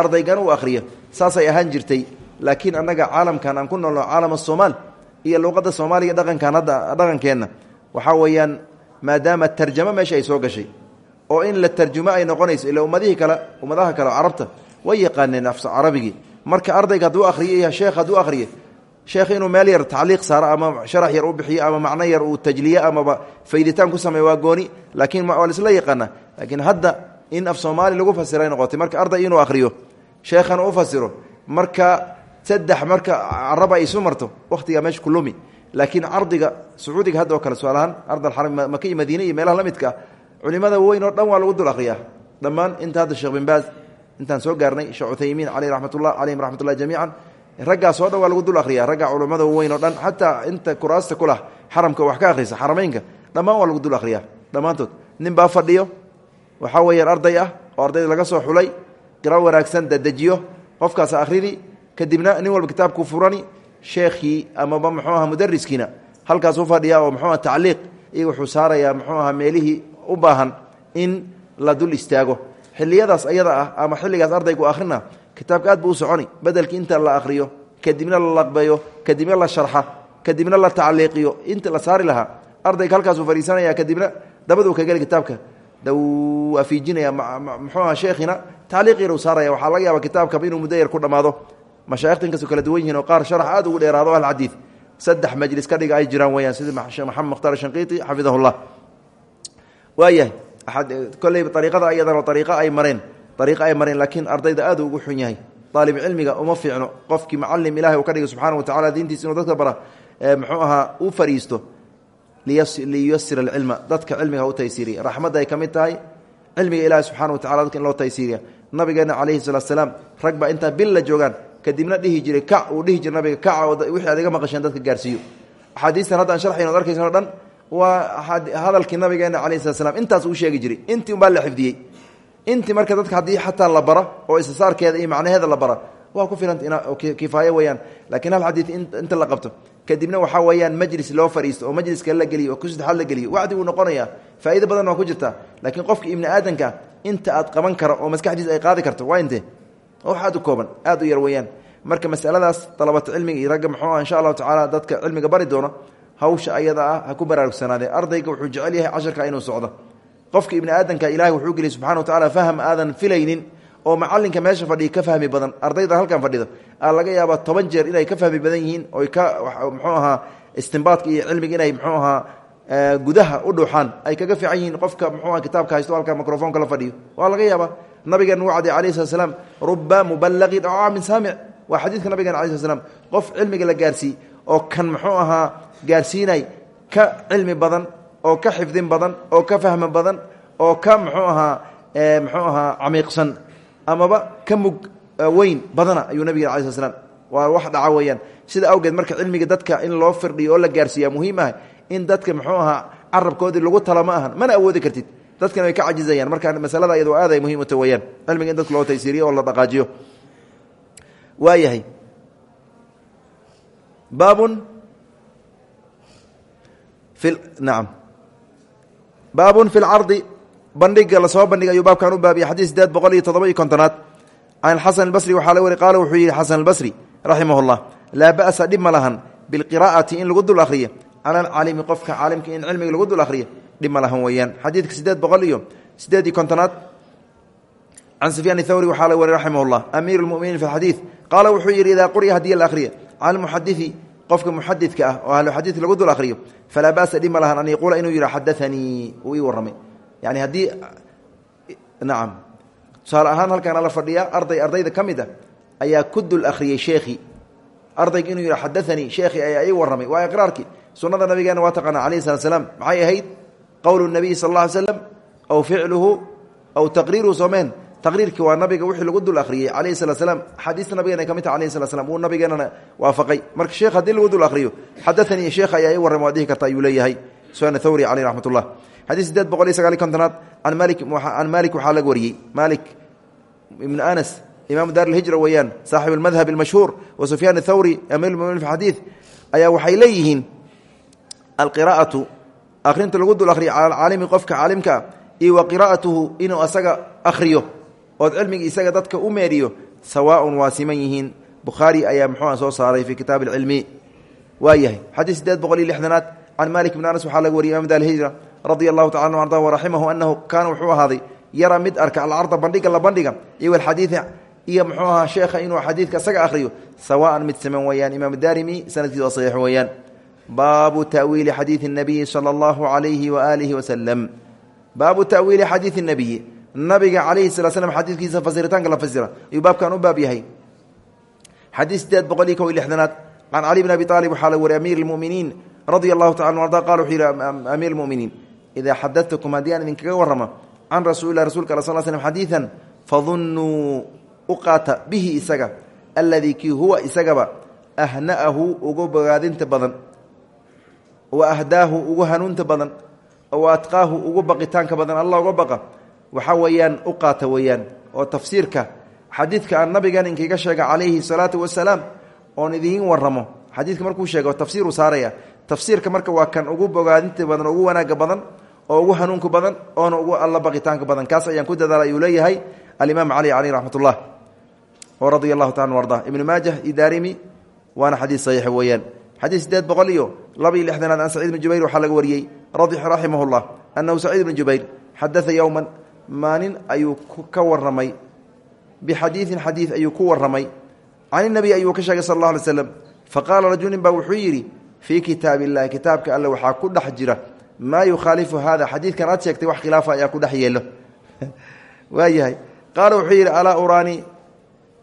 ardaygan uu akhriyo. Saasay ahaan jirtay. Laakiin annaga caalamkan aan ku noolno caalam asomaal iyo luqadda soomaaliya dhaqankan hadda dhaqankeenna waxaa weeyaan maadaama tarjamo meesha ay soo gashay oo in la tarjumo ay noqonayso ila ummadihii kale ummadaha kale carabta way yaqaaneen af carabigii marka ardayga hadduu akhriyo iyo sheekh hadduu akhriyo sheekh inuu meel yar tacliiq saaro ama sharax yar u bixiyo ama macno yar uu tajliye amaba fayditaan ku sameeyo waa gooni laakiin waa laisla yaqaana. Laakiin hadda in af soomaali lagu fasiray noqotay marka arday inuu akhriyo sheekhan u fasiro marka saddex marka caraba ay isu marto wakhtigaa meesha kulumi laakiin cardiga sacuudiga hadda oo kale su'aalahaan ardalxaram maka iyo madiine iyo meelaha la midka ah culimada weyn oo dhan waa lagu dul akhriyaa. Dhammaan inta hadda sheekh bin baaz intaan soo gaarnay sheekh cuthaymiin caleyh raxmatullah calayhim raxmatullahi jamiican raggaas oo dhan waa lagu dul akhriyaa. Ragga culummada weyn oo dhan xataa inta kuraasta kulah xaramka wax ka akhrisa xarameynka dhammaan waa lagu dul akhriyaa. Dhammaantood nin baa fadhiyo waxaa weeyaan arday ah oo ardayda laga soo xulay qira wanaagsan dadejiyo qofkaas akhrini kadibna nin walba kitaabku furani sheekhii amaba muxuu aha mudariskiina halkaas u fadhiya oo muxuu aha tacliiq iyo wuxuu saarayaa muxuu aha meelihii u baahan in la dul istaago. Xiliyadaas ayada ah ama xilligaas ardaygu akhrina kitaabka aad buu u soconi. Inta la akhriyo kadibna la laqbeeyo kadibna la sharxa kadibna la tacliiqiyo inta la saari lahaa ardayga halkaasuu fadhiisanaya kadibna dabaduu ka geli kitaabka. Dawaafijinaya muxuu aha sheekhina tacliiq yar uu saaraya. Waxaa laga yaaba kitaabkaba inuu muddo yar ku dhammaado. Mashaayikhta inkastoo kala duwan yihiin oo qaar sharax aad ugu dheeraado ahlxadiid saddex majlis ka dhiga ay jiraan weyaan sida maxamed mukhtaar shanqiiti xafidahullah. Waayahay kolleyba ariiqada ayadan oo ariiqo ay mareen ariiqo ay mareen laakiin ardayda aad ugu xun yahay. Aalib cilmiga uma fiicno. Qofkii macalim ilahay uu ka dhigay subxana wa tacala diintiisa inuu dadka bara muxuu ahaa u fariisto liyuyasir alcilma dadka cilmiga u taysiiriya. Raxmadda ay ka tahay cilmiga ilahi subxana wa tacala dadka in loo taysiiriya. Nabigeena calayhi salaatu salaam rag baa intaa bil kadibna dhihi jiray kac uu dhihi jiray nabiga kaca wixii aad iga dadka gaarsiiyo. Axaadiistan hadda aan sharxayn od arkaysan o dhan waa hadalkii nabigeena calayhi salat slam intaas uu sheegi jiray. Intii umbaa la xifdiyey intii marka dadka haddii xataa la bara oo isasaarkeeda iyo macnaheeda la bara waa ku filanta kifaaye weyaan laakiin hal xadiid inta la qabto kadibna waxaa weeyaan majlis loo fadhiisto oo majliska la geliyo oo ku saddexaad la geliyo wacdi wuu noqonayaa. Faa'ido badan waa ku jirtaa laakiin qofka ibni aadanka inta aad qaban karo oo maskaxdiisa ay qaadi karto waa intee wax aad kooban aad u yar weeyaan. Marka masaladaas dalabato cilmiga iyo ragga muxuu insha allahu tacaala dadka cilmiga bari doono hawsha ayada ah ha ku baraarugsanaadee ardayga wuxuu jecel yahay casharka inuu socdo qofka ibni aadanka ilahay wuxuu geliyay subxana wa tacala faham aadan filaynin oo macalinka meesha fadhiya ka fahmi badan ardayda halkan fadhido aa laga yaabaa toban jeer inay ka fahmi badan yihiin oy ka muxuu ahaa istimbaadka iyo cilmiga inay muxuu ahaa gudaha u dhuuxaan ay kaga fiican yihiin qofka muxuu kitaabka haysto halka microfonka la fadhiyo. Waa laga yaabaa nabigeena u cadiy alayh slat slam ruba mubalaqin caamin saamic waa xadiidka nabigeena alay slat qof cilmiga la gaarsiiy oo kan muxuu ahaa gaarsiinay ka cilmi badan oo ka xifdin badan oo ka fahmi badan oo ka muxuu ahaa muxuu ahaa camiiqsan amaba ka mug weyn badana ayuu nabigen ala sl slam waa wax dhaca sida awgeed marka cilmiga dadka in loo firdhiyo oo la gaarsiiya muhiim ah in dadka muxuu ahaa carabkoodii lagu tala ma ahan mana awoodi kartid. Dadkana way ka cajizayaan marka masalada iyado aad ay muhiim u ta weyaan cilmiga in dadka loo taysiiriyo oo la dhaqaajiyo. Waayahay. Baabun naam baabun fi lcardi bandhiga la soo bandhigay ayuu baabkan u baabiya xadiis sideed boqol iyo toddoba iyo kontonaad. Can xasan albasri waxaa la wari qaala wuxuu yidhi xasan albasri raximah llah laa ba'sa dhib ma lahan bilqiraa'ati in lagu dul akhriyo cala alcaalimi qofka caalimka in cilmiga lagu dul akhriyo dhib ma lahan weeyaan. Xadiidka sideed boqol iyo sideed iyo kontonaad. Can sufyaan thawri waxaa la wari raximah llah amiir lmuminiin fi xadiid qaala wuxuu yidhi idaa quriya haddii la akhriya cala muxadii qofka muxadidka ah oo ahluxadiidka lagu dul akhriyo falaa ba'sa dhib ma lahan an yaquula inuu yidhi xadaanii uu ii warramay. Yani haddii nacam tusaale ahaan halkaana la fadhiyaa arday ardayda ka mid a ayaa ku dul akhriyey sheekhii ardayga inuu yidhi xadaanii sheekhii ayaa ii warramay. Waa iqraarkii. Sunnada nabigeena waa taqaana alayhi salat slaam maxay ahayd? Qowlu nabiyi sal alla ly slam aw ficluhu aw taqriirkii waa nabiga wixii lagu dul akhriyey calayhi salat slam xadiista nabigeena ay ka mid taha alayhi salat slam wuu waafaqay. Marka sheekh haddii lagu dul akhriyo xadaanii sheekh ayaa ii warramay waad dhihi thawri caleyh raxmat ullah xadiis boqol iyo sagaaliy kontonaad can mali can malik waxaa laga wariyey. Malik ibnu anas imaamu daar alhijra weeyaan saaxib almadhab almashhuur wa sufyaan athawri amiir lmuminin fi xadiid ayaa waxay leeyihiin alqiraa'atu akhrinta lagu dul akhriyo cala alcaalimi qofka caalimkaa iyo wa qiraa'atuhu inuu asaga akhriyo ood cilmigii isaga dadka u meeriyo sawaaun waa siman yihiin. Bukhaari ayaa muxuua soo saaray fii kitaab alcilmi waa yahay. Xadiis sideed boqol iyo lixdanaad can malik bn anas waxaa laga wariyay imam dalhijra radia allahu taala anu arda waraximahu anahu kaana wuxuu ahaaday yara mid arka alcarda bandhiga la bandhiga iyo alxadiida iyo muxuu ahaa sheekha inuu xadiidka isaga akhriyo sawaan mid siman weeyaan. Imaam daarimi sanadkiisa waa saxiix weeyaan. Baabu tawiili xadiidi nabiyi sala allahu alayhi waaalihi wasalam baabu tawiili xadiidi nabiyi nabiga calayhi sala slm xadiidkiisa fasiritaanka la fasira ayuu baabkan u baab yahay. Xadiid sideed boqol iyo lixdanaad. Can cali bn abi aalib waxaa la wariy amiir lmuminiin radia allahu tacala arda qala wuxuu yihi amiir lmuminiin idaa xadadtukum haddii aan idinkaga warramo can rasuulilah rasulka al sal slm xadiidan fadunnuu u qaata bihi isaga alladii kii huwa isagaba ahna'ahu ugu bogaadinta badan wa ahdaahu ugu hanuunta badan wa atqaahu ugu baqitaanka badan allah uga baqa waxaa weeyaan u qaata weeyaan oo tafsiirka xadiidka aan nabigan inkiga sheega calayhi salaatu wasalaam oon idiin waramo xadiidka markuu sheego tafsiiruu saaraya tafsiirka marka waa kan ugu bogaadinta badan ugu wanaaga badan oo ugu hanuunka badan oona ugu alla baqitaanka badan. Kaas ayaan ku dadaala ayuu leeyahay alimaam cali caleyh raxmat ullah oo radia taala arda. Ibnu maajah iyo daarimi waana xadiid saxiixa weeyaan. Xadiid sideed boqol iyo laba an saciid bn jubayr waxaa laga wariyey. Raximah llah annahu saciid bn jubayr xadaa yowman maalin ayuu ka waramay bixadiidin xadiid ayuu ku waramay can inabiy ayuu ka sheegay sal alla alay slam faqaala rajulin baa wuxuu yidhi fii kitaab illahi kitaabka alle waxaa ku dhex jira. Maa yukhaalifu hada xadiidkan aad sheegtay wax khilaafa ayaa ku dhex yeelo. Waayahay qaala wuxuu yidhi alaa uraanii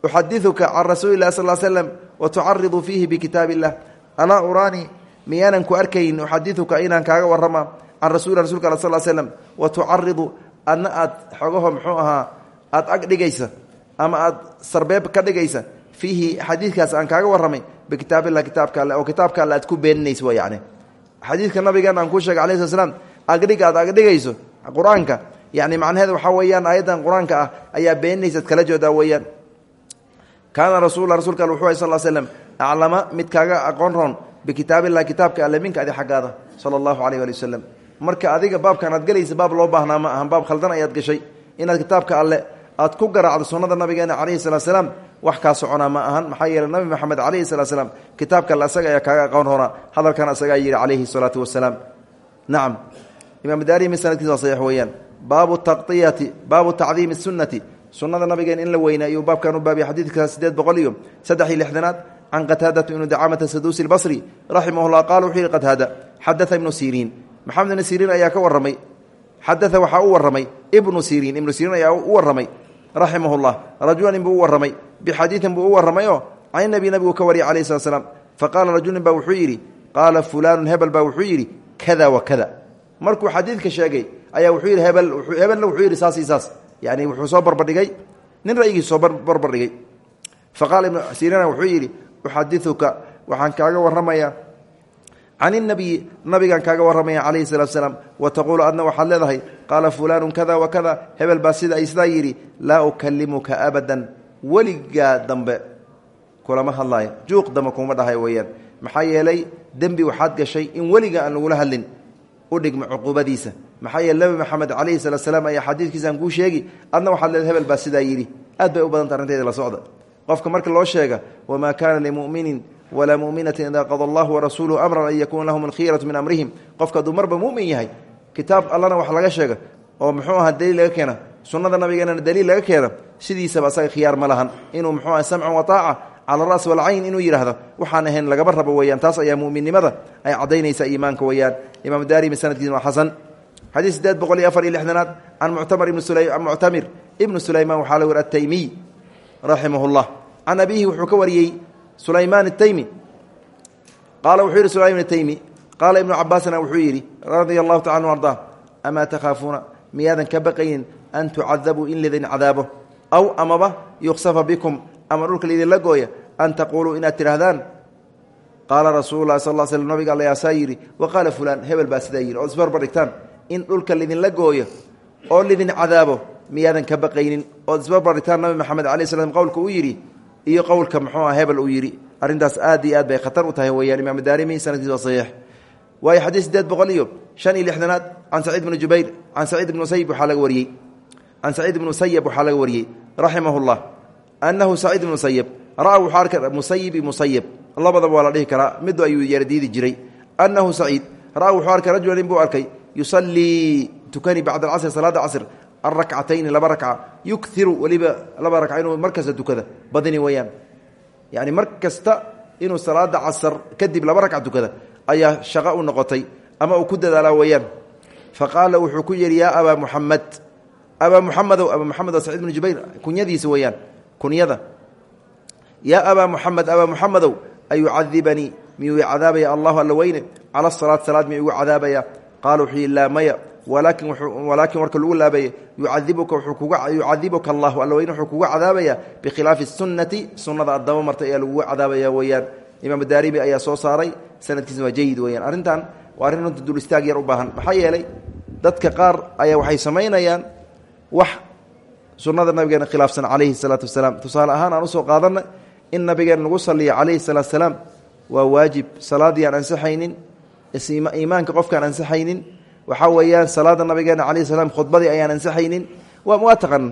uxadiuka can rasuuli lah sal slm watucaridu fiihi bikitaab illah alaa uraanii miyaanan ku arkayn uxadiuka inaan kaaga warama can rasuli rasulka al sal slm watucaridu adna aad xogaho muxuu ahaa aad ag dhigaysa ama aad sarbeeb ka dhigaysa fiihi xadiidkaas aan kaaga warramay bikitaabillah kitaabka alle oo kitaabka alle aad ku beeninaysa wa yani xadiidka nabigan aan kuu sheegay alai sl slam agdhig aad agdhigayso qur'aanka yani macnaheeda waxaa weeyaan aayaddan qur'aanka ah ayaa beeninaysa ad kala joodaa weeyaan. Kaana rasulla rasulka al wuxuu ay sal slm aclama mid kaaga aqoon roon bikitaabillah kitaabka alle minka adi xaggaada sala allahu alayh ali wasalam marka adiga baabkan aad gelaysa baab loo baahnaa ma ahan. Baab khaldan ayaad gashay. Inaad kitaabka alle aad ku garaacdo sunnada nabigeena calayhi salatu salaam wax kaa soconaa ma ahan. Maxaa yeeley nabi moxamed calayhi salatu salaam kitaabka alle asaga ayaa kaaga aqoon roona hadalkan asagaa yidhi calayhi salaatu wasalaam. Nacam imaam daarimi sanadkiisa waa saxiix weeyaan. Baabu taqiyati baabu sunnati. Sunnada nabigeena in la weynaa ayuu baabkan u baabiya xadiidka sideed boqol iyo saddex iyo lixdanaad can qataadata ibnu dacamata saduusi lbasri raximahullah qaala wuxuu yihi qataada xadaa ibnu siriin maxamed ibnu siriin ayaa ka warramay. Xadaa waxaa u warramay. Ibnu siriin ibnu siriin ayaa u warramay raximah llah rajulan inbuu u warramay. Bixadiidin buu u warramay oo can nabi nabigu ka wariyay calayhi slat slam faqaala rajulin baa wuxuu yidhi qaala fulaanun hebel baa wuxuu yidhi kada wa kada markuu xadiidka sheegay ayaa wuxuu yidhi hebel hebelna wuxuu yidhi saas iyo saas. Yani wuxuu soo barbardhigay can inabiyi nabigaan kaaga warramaya calayhi salatu salaam wa taquulu adna waxaad leedahay qaala fulaanu kada wa kada hebel baa sida sidaa yidhi laa ukalimuka abadan weligaa dambe kulama hadlaayo juuq dambe kuma dhahay weeyaan. Maxaa yeelay dembi waxaad gashay in weliga aan lagula hadlin u dhigma cuquubadiisa maxaa yeele nabi maxamed calayhi salatu salaam ayaa xadiidkiisaan kuu sheegi adna waxaad leedahay hebel baa sidaa yidhi. Aad bay u badanta la socda. Qofka marka loo sheega wamaa kaana limuminin walaa muminatin idaa qada allahu warasuuluhu amran an yakuuna lahum alkhiyaratu min amrihim qofka hadduu marba mumin yahay kitaab allana wax laga sheega oo muxuu aha daliil laga keena sunnada nabigeenana daliil laga keena sidiisaba asaga khiyaar ma lahan inuu muxuu aha samcan wa taaca cala ras walcayn inuu yidhaahdo waxaan ahayn lagaba rabo weyaan taas ayaa muminnimada ay caddaynaysa iimaanka weyaan imaam daarimi sanadkiisa waa xasan xadiis sideed boqol iyo afar iyo lixdanaad can muctamar muctamir ibnu sulaymaan waxaa la weri ataymiy raximah llah can abiihi wuxuu ka sulaymaan ataymi qaala wuxuu yidhi sulayman ataymi qaala ibnu cabaasna wuxuu yidhi radia allahu taala anu ardaa amaa takhaafuuna miyaadan ka baqaynin an tucadabuu in lidin cadaabo aw amaba yuksafa bikum ama dhulka laidinla gooya an taquuluu inaad tidhaahdaan qaala rasuulu lahi sal sl nabiga alla yaasaa yidhi wa qaala fulaan hebel baa sidaa yidhi ood isbarbar dhigtaan in dhulka lidinla gooyo oo lidin cadaabo miyaadan ka baqaynin ood isbarbar nabi maxamed alai uu yidhi iyo qowlka muxuu ah hebel uu yidhi arrintaas aad iyo aad bay khatar u tahay weyaan imaam daarimi sanadkiis waa saxiix. Waayo xadiis sideed iyo shan iyo lixdanaad can saciid bni jubayr can saciid ibni musayib waxaa laga wariyey. Can saciid ibni musayab waxaa laga annahu saciid ibn musayab ra wuxuu arka musayib i musayab labadaba waa la ayuu diidi jiray. Annahu saciid ra wuxuu arkay arkay yusallii tukani bacda alcasr salaada casr alrakcatayni laba rakca yukiru weliba laba rakca inuu mar kasta tukada badini weyaan yani mar kasta inuu salaada casar kadib laba rakca tukada ayaa shaqo u noqotay ama uu ku dadaalaa weyaan fa qaala wuxuu ku yidhi yaa abaa muxamed abaa muxamedow abaa muxamed waa saciid bnu jubayr kunyadiisa weyaan kunyada yaa abaa muxamed abaa muxamedow ayucadibanii miyuu cadaabaya allahu alla weyne cala salaat salaad miyuu igu cadaabaya qaala wuxuu yihi laa maya walaakin warka lagu laabaya yucadibuka allahu alla weyne wuxuu kugu cadaabaya bikhilaafi sunnati sunnada aad daba martay ayaa lagugu cadaabaya weeyaan. Imaam daarimi ayaa soo saaray sanadkiisa waa jayid weyaan arrintan waa arrin runta dul istaag yar u baahan. Maxaa yeelay dadka qaar ayaa waxay samaynayaan wax sunnada nabigeena khilaafsan calayhi salaatu wasalaam. Tusaale ahaan aan u soo qaadanay in nabigeena lagu saliya calayhi salaatu salaam waa waajib. Salaadii aan ansaxaynin iimaanka qofkaan ansaxaynin waxaa weeyaan salaada nabigeena calayhi salam khudbadii ayaan ansaxaynin. Waa waa taqan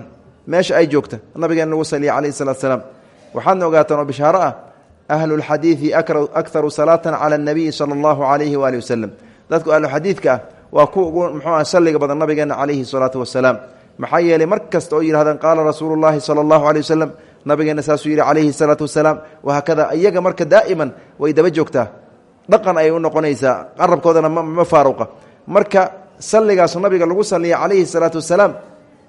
meesha ay joogta nabigeena lagu saliya calayhi salaatu salaam. Waxaadna ogaataan oo bishaaro ah ahlu lxadiidi akharu salaatan cala anabiyi sala allahu calayhi waali wasalam dadku ahluxadiidka ah waa kuwa muxuu salliga badan nabigeena calayhi salaatu wasalaam maxaa yeelay mar kasta oo yidhahdaan qaala rasuulu llahi sala allahu aley wasalam nabigeena saasuu yidhi calayhi salaatu wasalaam wahaakada iyaga marka daa'iman way daba joogtaa. Dhaqan ayay u noqonaysaa qarabkoodana ma faaruqa marka salligaasu nabiga lagu saliya calayhi salaatu wasalaam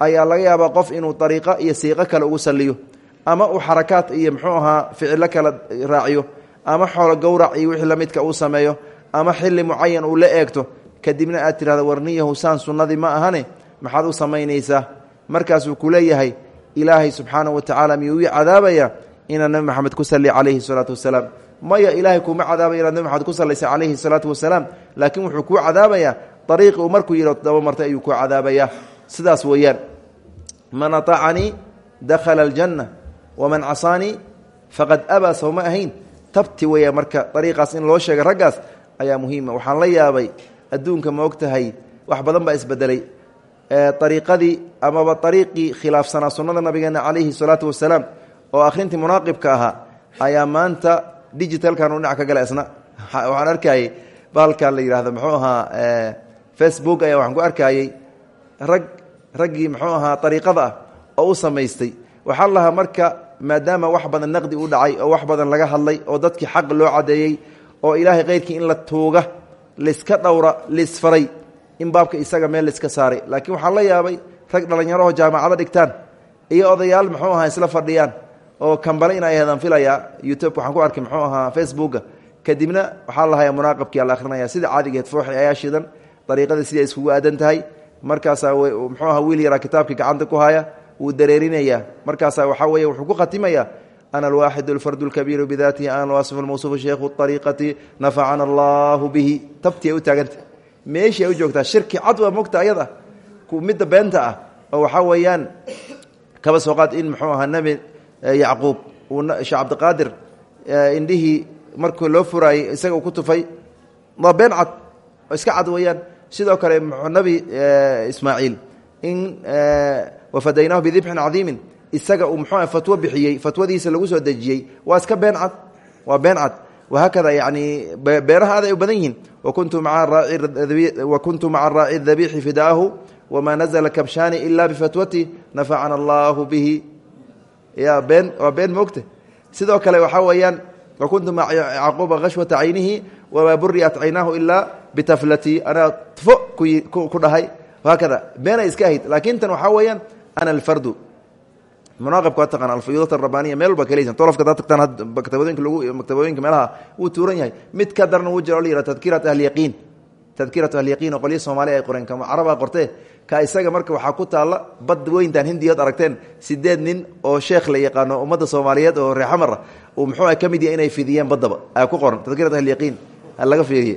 ayaa laga yaabaa qof inuu dariiqo iyo siiqo kale ugu saliyo ama uu xarakaad iyo muxuu ahaa ficilo kala raaciyo ama xoolo gowrac iyo wixii lamidka uu sameeyo ama xili mucayan uu la eegto kadibna aad tirahdo warniyahu saan sunnadii ma ahane maxaad u samaynaysaa? Markaasuu ku leeyahay ilaahay subxaanahu wa tacaala miyuu cadaabaya inaad nabi maxamed ku salli calayhi salaatu wasalaam? Maya ilaahay kuuma cadaabaya inaad nabi maxamed ku sallaysa calayhi salaatu wasalaam laakiin wuxuu kuu cadaabayaa ariiqi uu markuu yidho daba martay ayuu kuu cadaabayaa sidaas weeyaan man aطacanii dakhala aljanna waman casaanii faqad abaa sowma ahayn tabti weya marka ariiqaas in loo sheega raggaas ayaa muhiima waxaan la yaabay adduunka ma og tahay wax badan baa isbedelay ariiqadii amaba ariiqii khilaafsanaa sunnada nabigeena calayhi salaatu wasalaam oo akhrintii munaaqibka ahaa ayaa maanta digitalkan u dhinac ka gala isna waxaan arkayey bahalkan la muxuu ahaa facebook ayaa waxaan ku arkayey rag raggii muxuu ahaa ariiqada ah oo u samaystay. Waxaa lahaa marka maadaama wax badan naqdi u dhacay oo wax badan laga hadlay oo dadkii xaq loo cadeeyey oo ilaahay keyrkii in la tuuga liska dhowra lisfaray in baabka isaga meel liska saaray. Laakiin waxaa la yaabay rag dhallinyarahoo jaamacado dhigtaan iyo odayaal muxuu ahaa isla fadhiyaan oo kambale in ay heedaan filayaa youtube waxaan ku arkay muxuu ahaa facebooka. Kadibna waxaa lahaya munaaqabkia la akhrinaya sida caadigeed fooxi ayaa shidan dariiqadii siday iskugu aadan tahay markaasaa muxuu aha wiil yaraa kitaabkii gacanta ku haya wuu dareerinaya. Markaasaa waxaa weeye wuxuu ku khatimaya ana alwaaxid alfardu lkabiiru bidatihi ana alwaasif almawsuufu sheikhu ariiqati nafacana allahu bihi. Tabti u taaganta meeshii u joogtaa shirki cad waa mogta ayada midda beenta ah oo weeyaan kaba soo qaad in muxuu ahaa nebi yacquub. Uu sheekh cabdiqaadir indhihii markuu loo furaayey isaga ku tufay waa been cad iska cad weeyaan sidoo kale nebi ismaaciil in wafadaynaahu bidibxin cadiimin isaga uu muxuu fatwo bixiyey fatwadiisa lagu soo dejiyey waa iska been cad waa been cad. Wahaakada yani beeraha aad ay u badan yihiin. Wakuntu maca raaci dabiixi fidaahu wamaa nazla kabshaani ila bifatwati nafacana allahu bihi. Been waa been moogta sidoo kale waxaa weeyaan wakuntu maca yacquuba khashwata caynihi wamaa buriat caynaahu ilaa bitaflati anaa tfo ku dhahay haakada beenay iska ahayd laakiin tan waxaa weeyaan ana alfardu. Munaaqibka waa taqaan alfuyuudat arabaniya meel walba kalaysan tolofka daa tagtaan maktabadooyinka lagu maktabadooyinka meelaha wuu tuuran yahay. Mid ka daran wuu jira o la yihah tadkirat ahliyaqiin tadkirat ahliyaqiin oo qolyo soomaaliya ay qoreen kama carabaa qortee. Ka isaga marka waxaa ku taalla bad weyntan hindiyood aragteen sideed nin oo sheekh la yaqaano ummadda soomaaliyeed oo reexamara uu muxuu ah ka mid yahay inay fidiyeen baddaba. Aa ku qoran tadkirat ahliyaqiin laga fiiriye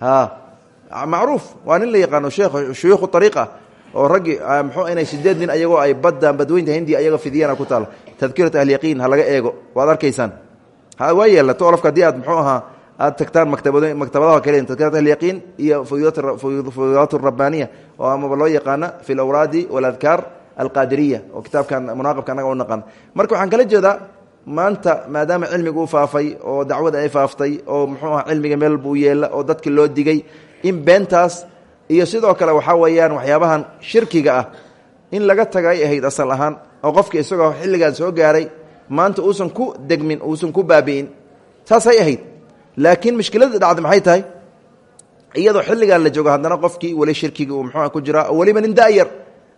macruuf. Waa nin la yaqaano sheekh shuyuukhu ariiqa oo raggii mxuu inay sideed nin ayagoo ay baddan badweynta hindiya ayaga fidiyana ku taal. Tadkirat ahliyaqiin ha laga eego. Waad arkaysaan waa yeelato olofka haddii aad muxuu ahaa aad tagtaan maktabado maktabadaha kale tadkirat ahliyaqiin iyo fuyuudaat rabbaaniya oo amaba loo yaqaana fi lawraadi waladkaar alqaadiriya oo kitaabkan munaaqabka anaga u naqaan. Marka waxaan kala jeedaa maanta maadaama cilmiga u faafay oo dacwada ay faaftay oo muxuu aha cilmiga meel buu yeela oo dadki loo digay in beentaas iyo sidoo kale waxaa weeyaan waxyaabahan shirkiga ah in laga taga ay ahayd asal ahaan oo qofki isagoo xilligan soo gaaray maanta uusan ku degmin uusan ku baabi'in saasay ahayd. Laakiin mushkilada dhacda maxay tahay? Iyadoo xilligan la joogo haddana qofkii weli shirkigii uu muxuua ku jiraa oo weliba nin da'yar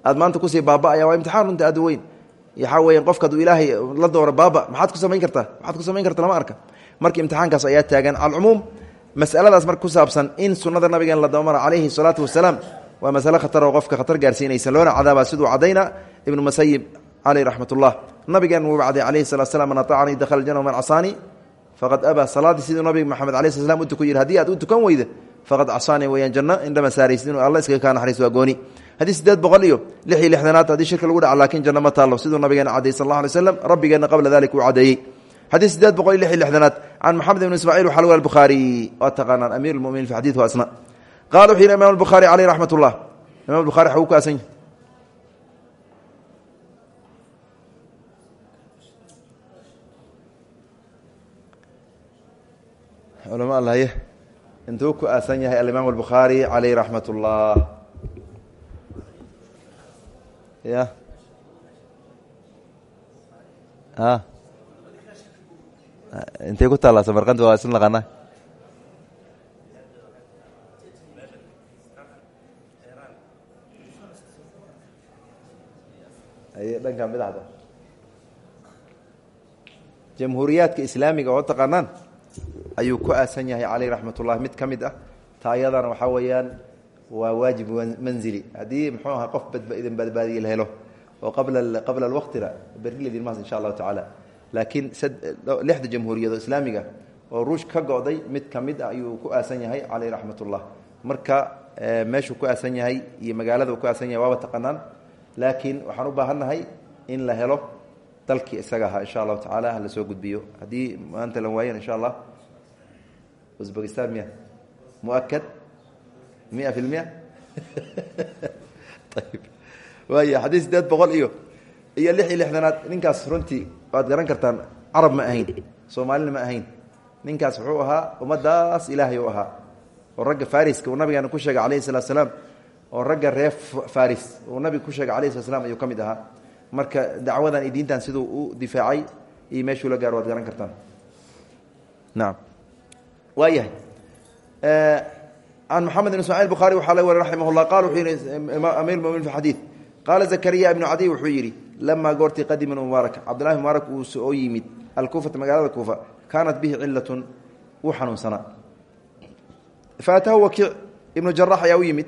aad maanta ku sii baaba'aya waa imtixaan runta aad weyn waxaa weya qofka aduu ilaahay la dooro baaba maxaad ku samayn kartaa? Waxaad ku samayn karta lama arka. Marka imtixaankaas ayaa taagan. Calcumuum masaladaas marka ku saabsan in sunnada nabigeen la dabamara calayhi salaatu wasalaam waa masale khatar oo qofka khatar gaarsiinaysa. Loona cadaaba siduu cadayna ibnu musayib caleyh raxmat ullah nabigeen wuu wacday calayhi salatu slam man atacanii dakhala jana man casaanii faqad abaa salaaddii siduu nabiga maxamed alai sl slam u tuku yidhi haddii aad u tukan weyda faqad casaanii weyaan janno indhama saaraysid inuu alla iskaga kaa naxariis waa gooni haddii sideed boqol iyo lix iyo lixdanaad haddii shirka lagu dhaca laakiin janno ma taallo. Siduu nabigeena cadayy sal alla alay slam qabla dalik uu cadeeyey xadiis sideed boqol iyo lix iyo lixdanaad can maxamed ibn ismaaciil waxaa lagu albukhaari. Waa taqaanaan amiir lmuminiin fi xadiidu asna qala wuxuu yidhi imam albukhaari caleyh raxmat ullah imam bukhari xaguu ku asan culama allaye ku aasan yahay alimaam albukhaari caleyh raxmat ullah ya a intay ku taallaa samarqand waa isla naqaana ay dhanka bidacda jamhuuriyaadka islaamiga oo taqaanaan ayuu ku aasan yahay caleyh raxmat mid ka ah taa ayadana weeyaan waa waajib manzili. Haddii muxuu ahaa qof idin badbaadiye la helo oo qabla alwaqtina mahas insha allahu tacaala. Laakiin lixda jamhuuriyado islaamiga oo ruush ka go'day mid ka ah ayuu ku aasan yahay caleyh raxmat marka meeshuu ku aasan yahay iyo magaalada ku aasan yahay waaba taqanaan laakiin waxaan u baahannahay in la helo dalkii isaga ahaa insha allahu tacaala hala soo gudbiyo. Haddii maanta la waayan insha allah. Uzbekistan miya. Muakad mia fi lmia ayib waaya xadiis sideed boqol iyo iyo lix iyo lixdanaad ninkaas runtii waad garan kartaan carab ma ahayn soomaalina ma ahayn ninkaas wuxuu ahaa ummadaas ilaahay u ahaa oo ragga fariska uu nabigeena ku sheegay calayhi salatu salaam oo ragga reer faris uu nabiga ku sheegay alayhi slat slam ayuu ka mid ahaa marka dacwadan iyo diintan siduu u difaacay yahay can maxamed bn ismaciil bukhari waxaa la wari raximah llah qala wuxuu yihi amiir muminin fi xadiid qaala zakariya ibnu cadiy wuxuu yidhi lamaa goortii qadima mubaarak cabdillahi mubaarak uu soo yimid alkuufata magaalada kuufa kaanat bihi cilatun wuu xanuunsanaa faatahu wakiic ibnu jarax ayaa u yimid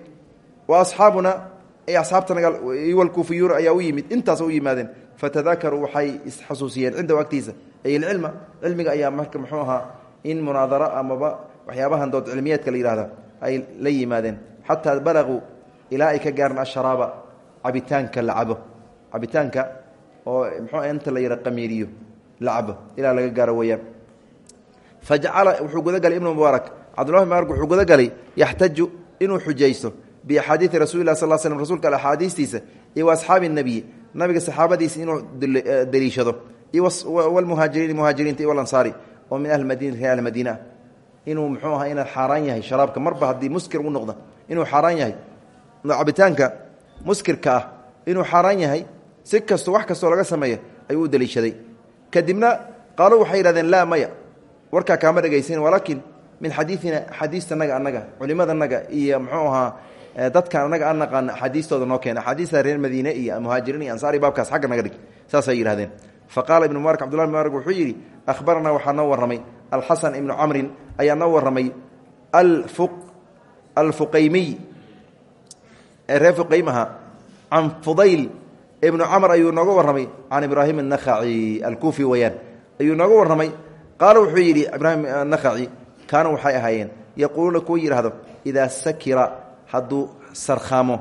wa asxaabuna asxaabtanaga walkuufiyuuna ayaa u yimid intaas u yimaadeen fatadakaruu waxay isxasuusiyeen cindahu agtiisa ay ilcilma cilmiga ayaa marka muxuu ahaa in munaadaro amaba waxyaabahan dood cilmiyeedka la yihahda ay la yimaadeen. Xataa balaguu ilaa ay ka gaaran asharaaba cabitaanka oo mxuu inta la yara qamiiriyo la cabo laga gaaro weyaan fajacala wuxuu gudagalay ibnu mubaarak. Cabdullahi mubaarak wuxuu gudagalay yaxtaju inuu xujaysto biaxaadiidi rasuli lah sal slm rsulka axaadiistiisa iyo wa asxaabi nabiga saxaabadiisa inuu deliishado. Iyo wlmuhaajiriin muhaajiriinta iyo walansaari oo min ahli madina reer ahli ah inuu muxuu ahaa inaa xaaraan yahay sharaabka. Marba haddii muskir u noqda inuu xaaraan yahay cabitaanka muskirka ah inuu xaaraan yahay si kasto wax kastoo laga sameeya ayuu u kadibna qaaluu waxay yidhahdeen laa maya. Warkaa kaama dhegaysan walaakin min xadiiina xadiistanaga annaga culimadanaga iyo muxuu ahaa dadkan anaga aan naqaana noo keena. Axaadiista reer madiine iyo muhaajiriin iyo ansaari baabkaas xagga naga dhig. Saasay yidhahdeen faqaala ibnu mubarak cbdullahi mubarak wuxuu yidhi ahbaranaa waxaa noo alxasan ibnu camrin ayaa noo warramay alfuqaymiy ee reer fuqaymaha can fudayl ibnu camr ayuu nooga warramay can ibraahim anakhaci alkuufi weyaan ayuu nooga warramay. Qaala wuxuu yidhi ibraahim anakhaci kaanuu waxay ahaayeen yaquuluuna kuwa yidhaahdo idaa sakira hadduu sarkhaamo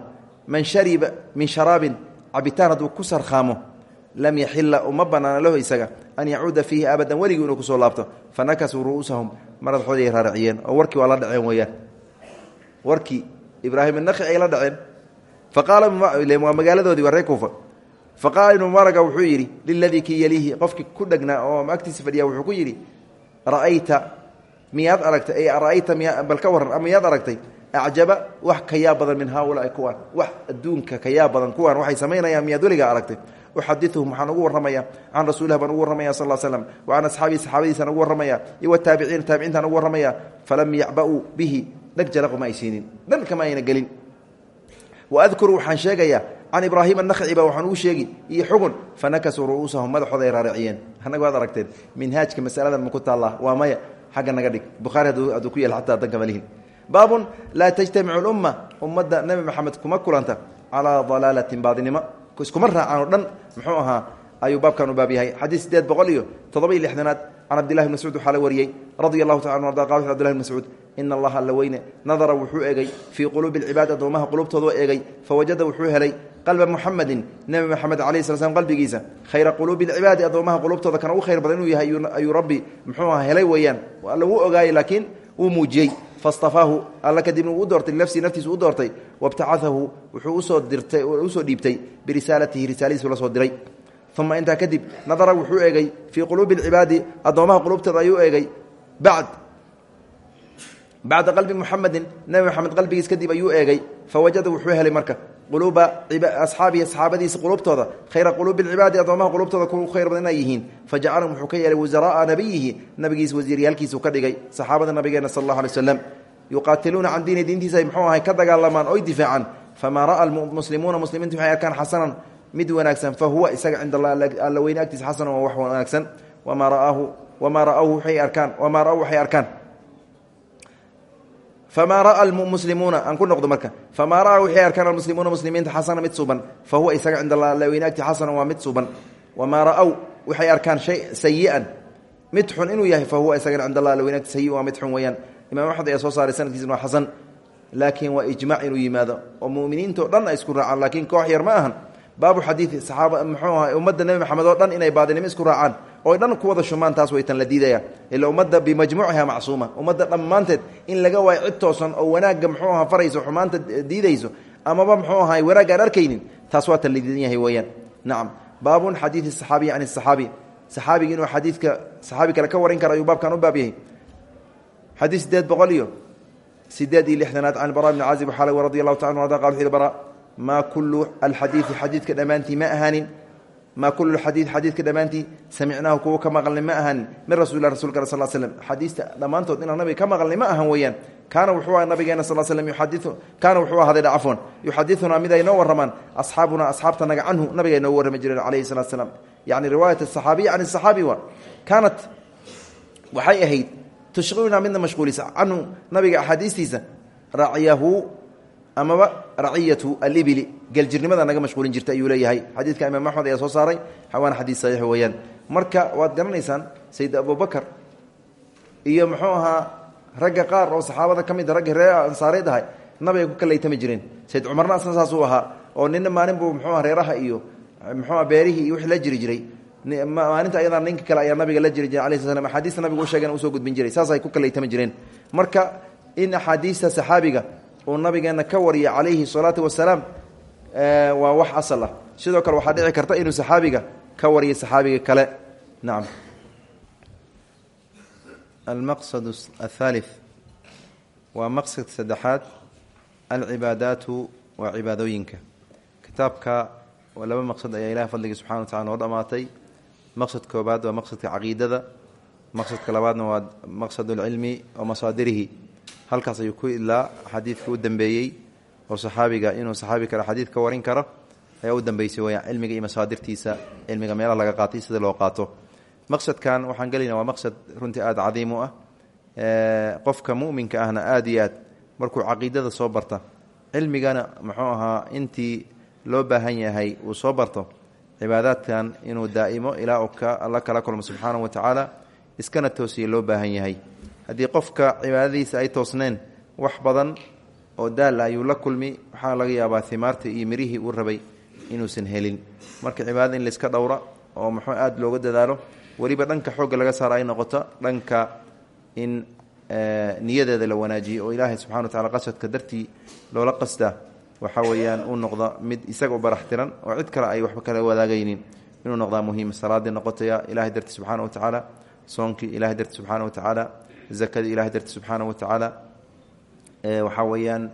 man shariba min sharaabin cabitaan hadduu ku sarkhaamo lam yaxila uma banaana lahu isaga an yacuuda fiihi abadan weligii inuu ku soo laabto fanakasuu ru'uusahum maradxooday raaraciyeen oo warkii waa la dhaceen weyaan warkii ibraahim anakhi ay la dhaceen faqaala waa magaaladoodii waa ree kuufa faqaala ibnu mubaaraga wuxuu yidhi liladii kii yeliihi qofkii ku dhegnaa oo agtiisa fadhiya wuxuu ku yidhi ra'ayta miyaad aragtay ay ra'ayta bal ka warran miyaad aragtay acjaba wax kayaa badan min haaulaai kuwaan wax adduunka kayaa badan kuwaan waxay samaynayaan miyaad weligaa aragtay uxadiuhum waxaan ugu warramaya? Can rasuulilah baan ugu warramaya sal slam wa can asxaabii saxaabadiisaan ugu warramaya. Iyo wataabiciina taabiciintaan ugu warramaya. Falam yacba'uu bihi dheg jalaqu ma ay siinin. Dhan kama ayna gelin. Waadkuru waxaan sheegayaa can ibraahim anakci ba waxaan ugu sheegi iyo xugun fanakasuu ru'uusahum madaxooda ay raariciyeen. Annaga waad aragteen minhaajka masaladan ma ku taallaa waa maya xagga naga dhig. Bukhaari hadduu ku yael xataa danka malihin baabun laa tajtamicu lumma ummadda nebi maxamed kuma kulanta calaa dalaalatin baadinimo iskuma raacaan oo dhan muxuu ahaa ayuu baabkan u baab yahay. Xadiis sideed boqol iyo toddoba iyo lixdanaad can cabdillahi bn mascuud waxaa la wariyey radia allahu taala anu arda qal wuxu abdillahi bn mascuud ina alla weyne. Nadara wuxuu egey fii quluubi alcibaad addoomaha qulubtooda oo eegay. Fawajada wuxuu helay qalba muxamedin nebi moxamed alayh sala slam qalbigiisa. Khayra quluubi alcibaadi addoomaha qulubtooda kan ugu khayr badan inuu yahay ayuu rabbi muxuu aha helay weeyaan. Alla wuu ogaayey laakiin wuu muujiyey fastafaahu. Alla kadibna uu u doortay linafsihi naftiisu u doortay. Wabtacaahu wuxuu u soo dirtay u soo dhiibtay birisaalatihi risaaladiisu la soo diray. Uma intaa kadib nadara wuxuu eegay fii quluubi alcibaadi addoomaha qulubtooda ayuu eegay. Bacd. Bacda qalbi muxamedin nebi moxamed qalbigiis kadib ayuu eegay. Fawajada wuxuu helay marka quluuba asxaabihi saxaabadiisa qulubtooda khayra quluubi alcibaadi addoomaha qulubtooda ku khayr badan inay yihiin. Fajacalahum wuxuu ka yeelay wasara'a nabiyihi nabigiis wasiiryaalkiisuu ka dhigay saxaabada nabigeena sal allahu alay waslam yuqaatiluuna can diini diintiisa ay muxuu ahay ka dagaalamaan oy difaacaan famaa ra'a muslimuuna muslimiintu waxay arkaan xasanan mid wanaagsan fa huwa isaga cinda allah alla weyne agtiisa xasanan waa wax wanaagsan. Wamaa ra'aahu wamaa ra'ahu waxay arkaan wamaa ra'ahu waxay arkaan famaa ra'a almuslimuuna aan ku noqdo marka famaa ra'a waxay arkaan almuslimuuna muslimiinta xasana mid suuban fa huwa isaga allah alla weyne agti xasanan waa mid suuban wamaa ra'aw waxay arkaan shay sayi'an mid xun inuu yahay fa huwa isagana cinda allah alla weyne agti sayi waa mid xun weeyaan imam axmed ayaa soo saaray sanadkiisna waa xasan laakiin waa ijmac inuu yimaado oo muminiinto dhan ay isku raacaan laakiin koox oo dhan ku wada shumaan taas way tan la diidaya. Ila ummadda bimajmuuciha macsuuma. Ummadda dhammaanteed in laga waayo cid toosan oo wanaagga muxuu aha farayso xumaanta diidayso amaba muxuu ahay wanaagga aan arkaynin taas waa tan la diidan yahay weeyaan. Nacam baabun xadiidi saxaabiyi can saxaabi. Saxaabigi inuu xadiidka saxaabi kale ka warin kara ayuu baabkan u baab yahay. Xadiis sideed boqol iyo sideed iyo lixdanaad can bara bni caazib xaala radi allahu taala anu qal wuxu bara maa kullu alxadiidi xadiidka dhammaantii ma ahaanin maa kullu xadiid xadiidka dhammaantii samicnaahu kuwa ka maqalnay ma ahaanin min rasulilah rasulka sal slm xadiista dhammaantood inaan nabiga ka maqalnay ma ahan weeyaan. Kaana wuxuu aha nabigeena sal slm yuadiu kaana wuxuu ahaaday cafwan yuxadiunaa mid ay noo warramaan. Asxaabuna asxaabtanaga canhu nabiga ay noogu warrami jireen calayhi salatu slam yani riwaayat asaxaabiy can saxaabi wa kaanat waxay ahayd tushqilunaa midna mashquulisa. Canhu nabiga axaadiistiisa racyahu amaba raciyatu alibili. Geljirnimada naga mashquulin jirta ayuu leeyahay. Xadiidka imaam axmed ayaa soo saaray. Waana xadiid saxiix weeyaan. Marka waad garanaysaan sayid abubakar iyo muxuu ahaa ragga qaar oo saxaabada ka mid a ragga reer ansaareed ahay nabigay ku kalaytami jireen. Sayid cumarna asna saasuu ahaa oo nina maalin buu muxuuha reeraha iyo muxuuha beerihii iyo la jiri jiray. Maalinta ninka kale ayaa nabiga la jiri jire ala sl axaadiista nabiga u sheegen u soo gudbin jiray. Saasay ku kalaytami jireen. Marka in axaadiista saxaabiga uu nabigeena ka wariya calayhi salaatu wasalaam waa wax asal ah. Sidoo kale waxaa dhici karta inuu saxaabiga ka wariyo saxaabiga kale. Nacam almaqsad athaalith waa maqsad saddexaad. Alcibaadaatu waa cibaadooyinka. Kitaabka laba maqsad ayaa ilahay fadligii subxana wa tacala noo dhamaatay. Maqsad koobaad waa maqsadka caqiidada. Maqsadka labaadna waa maqsad alcilmi wa masaadirihi halkaas ayuu ku idlaa xadiidka u dambeeyey oo saxaabiga inuu saxaabi kale xadiid ka warin karo ayaa u dambeysay weyaan cilmiga iyo masaadirtiisa cilmiga meelaha laga qaatay sida loo qaato. Maqsadkan waxaan gelayna waa maqsad runtii aada cadiim u ah. Qofka muminka ahna aada iyo aad markuu caqiidada soo barta cilmigana muxuu ahaa intii loo baahan yahay uu soo barto cibaadaadkan inuu daa'imo ilaa uu alla kala kulmo subxaanahu wa tacaala iskana toosiya loo baahan yahay haddii qofka cibaadadiisa ay toosneen wax badan oo daal ayuu la kulmi waxaa laga yaabaa himaartii iyo mirihii uu rabay inuusan helin. Marka cibaadada in layska dhowra oo muxuu aada looga dadaalo weliba dhanka xoogga laga saara ay noqoto dhanka in niyadeeda la wanaajiyo oo ilaahay subxana wa tacala qasadka dartii loola qasdaa waxa weeyaan uu noqda mid isaga u barax tiran oo cid kale ay waxba kala wadaagaynin. Inuu noqdaa muhiim salaadii noqotaya ilahay darti subxaana wa tacaala soonkii ilahay darti subxaana wa tacaala zakadii ilahay darti subxaana wa tacaala waxaa weeyaan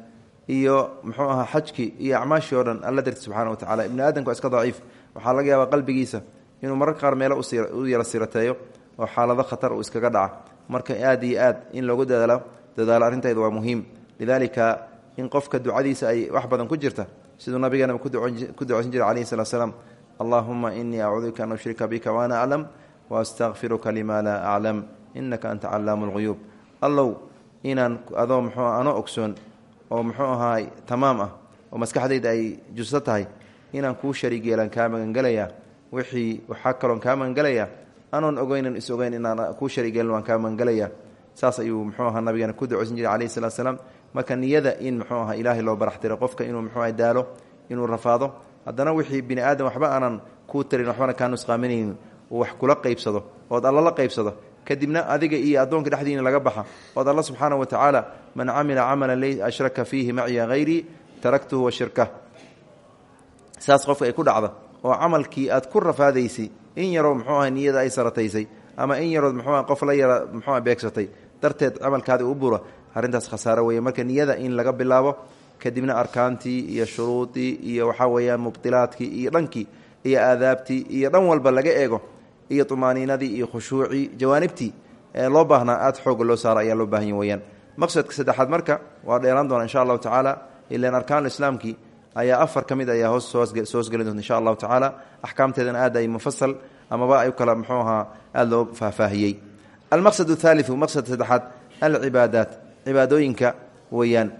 iyo muxuu ahaa xajkii iyo acmaashii o dhan alla darti subxaana wa tacala ibni aadamku waa iska daciif. Waxaa laga yaabaa qalbigiisa inuu mararka qaar meelo u yara sirateeyo oo xaalado khatar uu iskaga dhaca. Marka aad iyo aad in loogu dadaalo dadaalo arrinteeda waa muhiim. Lidaalika in qofka ducadiisa ay wax badan ku jirta siduu nabigeena ku ducaysan jiray calayhi salatu salaam. Allahuma inii acuudu bika an ushrika bika waana aclam waastaqfiruka lima laa aclam inaka anta callaamu lguyuub allow inaan adoo muxuu anoo ogsoon oo muxuu ahaay tamaam ah oo maskaxdayda ay justo inaan kuu shariig yeelaan kaa magangelayaa wixii waxaa kaloon kaa magangelayaa anoon ogeynan is ogeyn inaan kuu shariig yeelin waan kaa magangelayaa saas ayuu muxuu ahaa nabigeena ku ducaysan jiray calayhi salatu salaam marka niyada in muxuu aha ilaahay loo baraxtiro qofka inuu muxuu aha daalo inuu rafaado haddana wixii bini aadam waxba aanan kuu tarin waxbana kaa nusqaaminaynin uu wax kula qaybsado ood alla la qaybsado kadibna adiga iyo addoonka dhexdiina laga baxa. Ood alla subxaana wa tacaala man camila camalan ashraka fiihi maciya hayrii taraktuhu wa shirkah saas qofka ay ku dhacda oo camalkii aad ku rafaadaysay in yaroo muxuu aha niyada ay sarataysay ama in yarood muxuu qof la yara muxuua beegsatay darteed camalkaadi u bura arrintaas khasaaro weeye. Marka niyada in laga bilaabo kadibna arkaantii iyo shuruudii iyo waxaa weeyaan mubdilaadkii iyo dhankii iyo aadaabtii iyo dhan walba laga eego iyo tumaaniinadii iyo khushuucii jawaanibtii loo baahnaa aad xooga loo saaro ayaa loo baahan ya weyaan maqsadka saddexaad marka waa dheeraan doona insha allahu tacaala ilan arkaan islaamkii ayaa afar ka mid ayaa hoos soosgeli doonta insha allahu tacaala. Axkaamteedana aad ay mufasal amaba ay kala muxuu ahaa aada loo faahfaahiyey. Almaqsad athaaliu maqsadka saddexaad alcibaadaat cibaadooyinka weeyaan.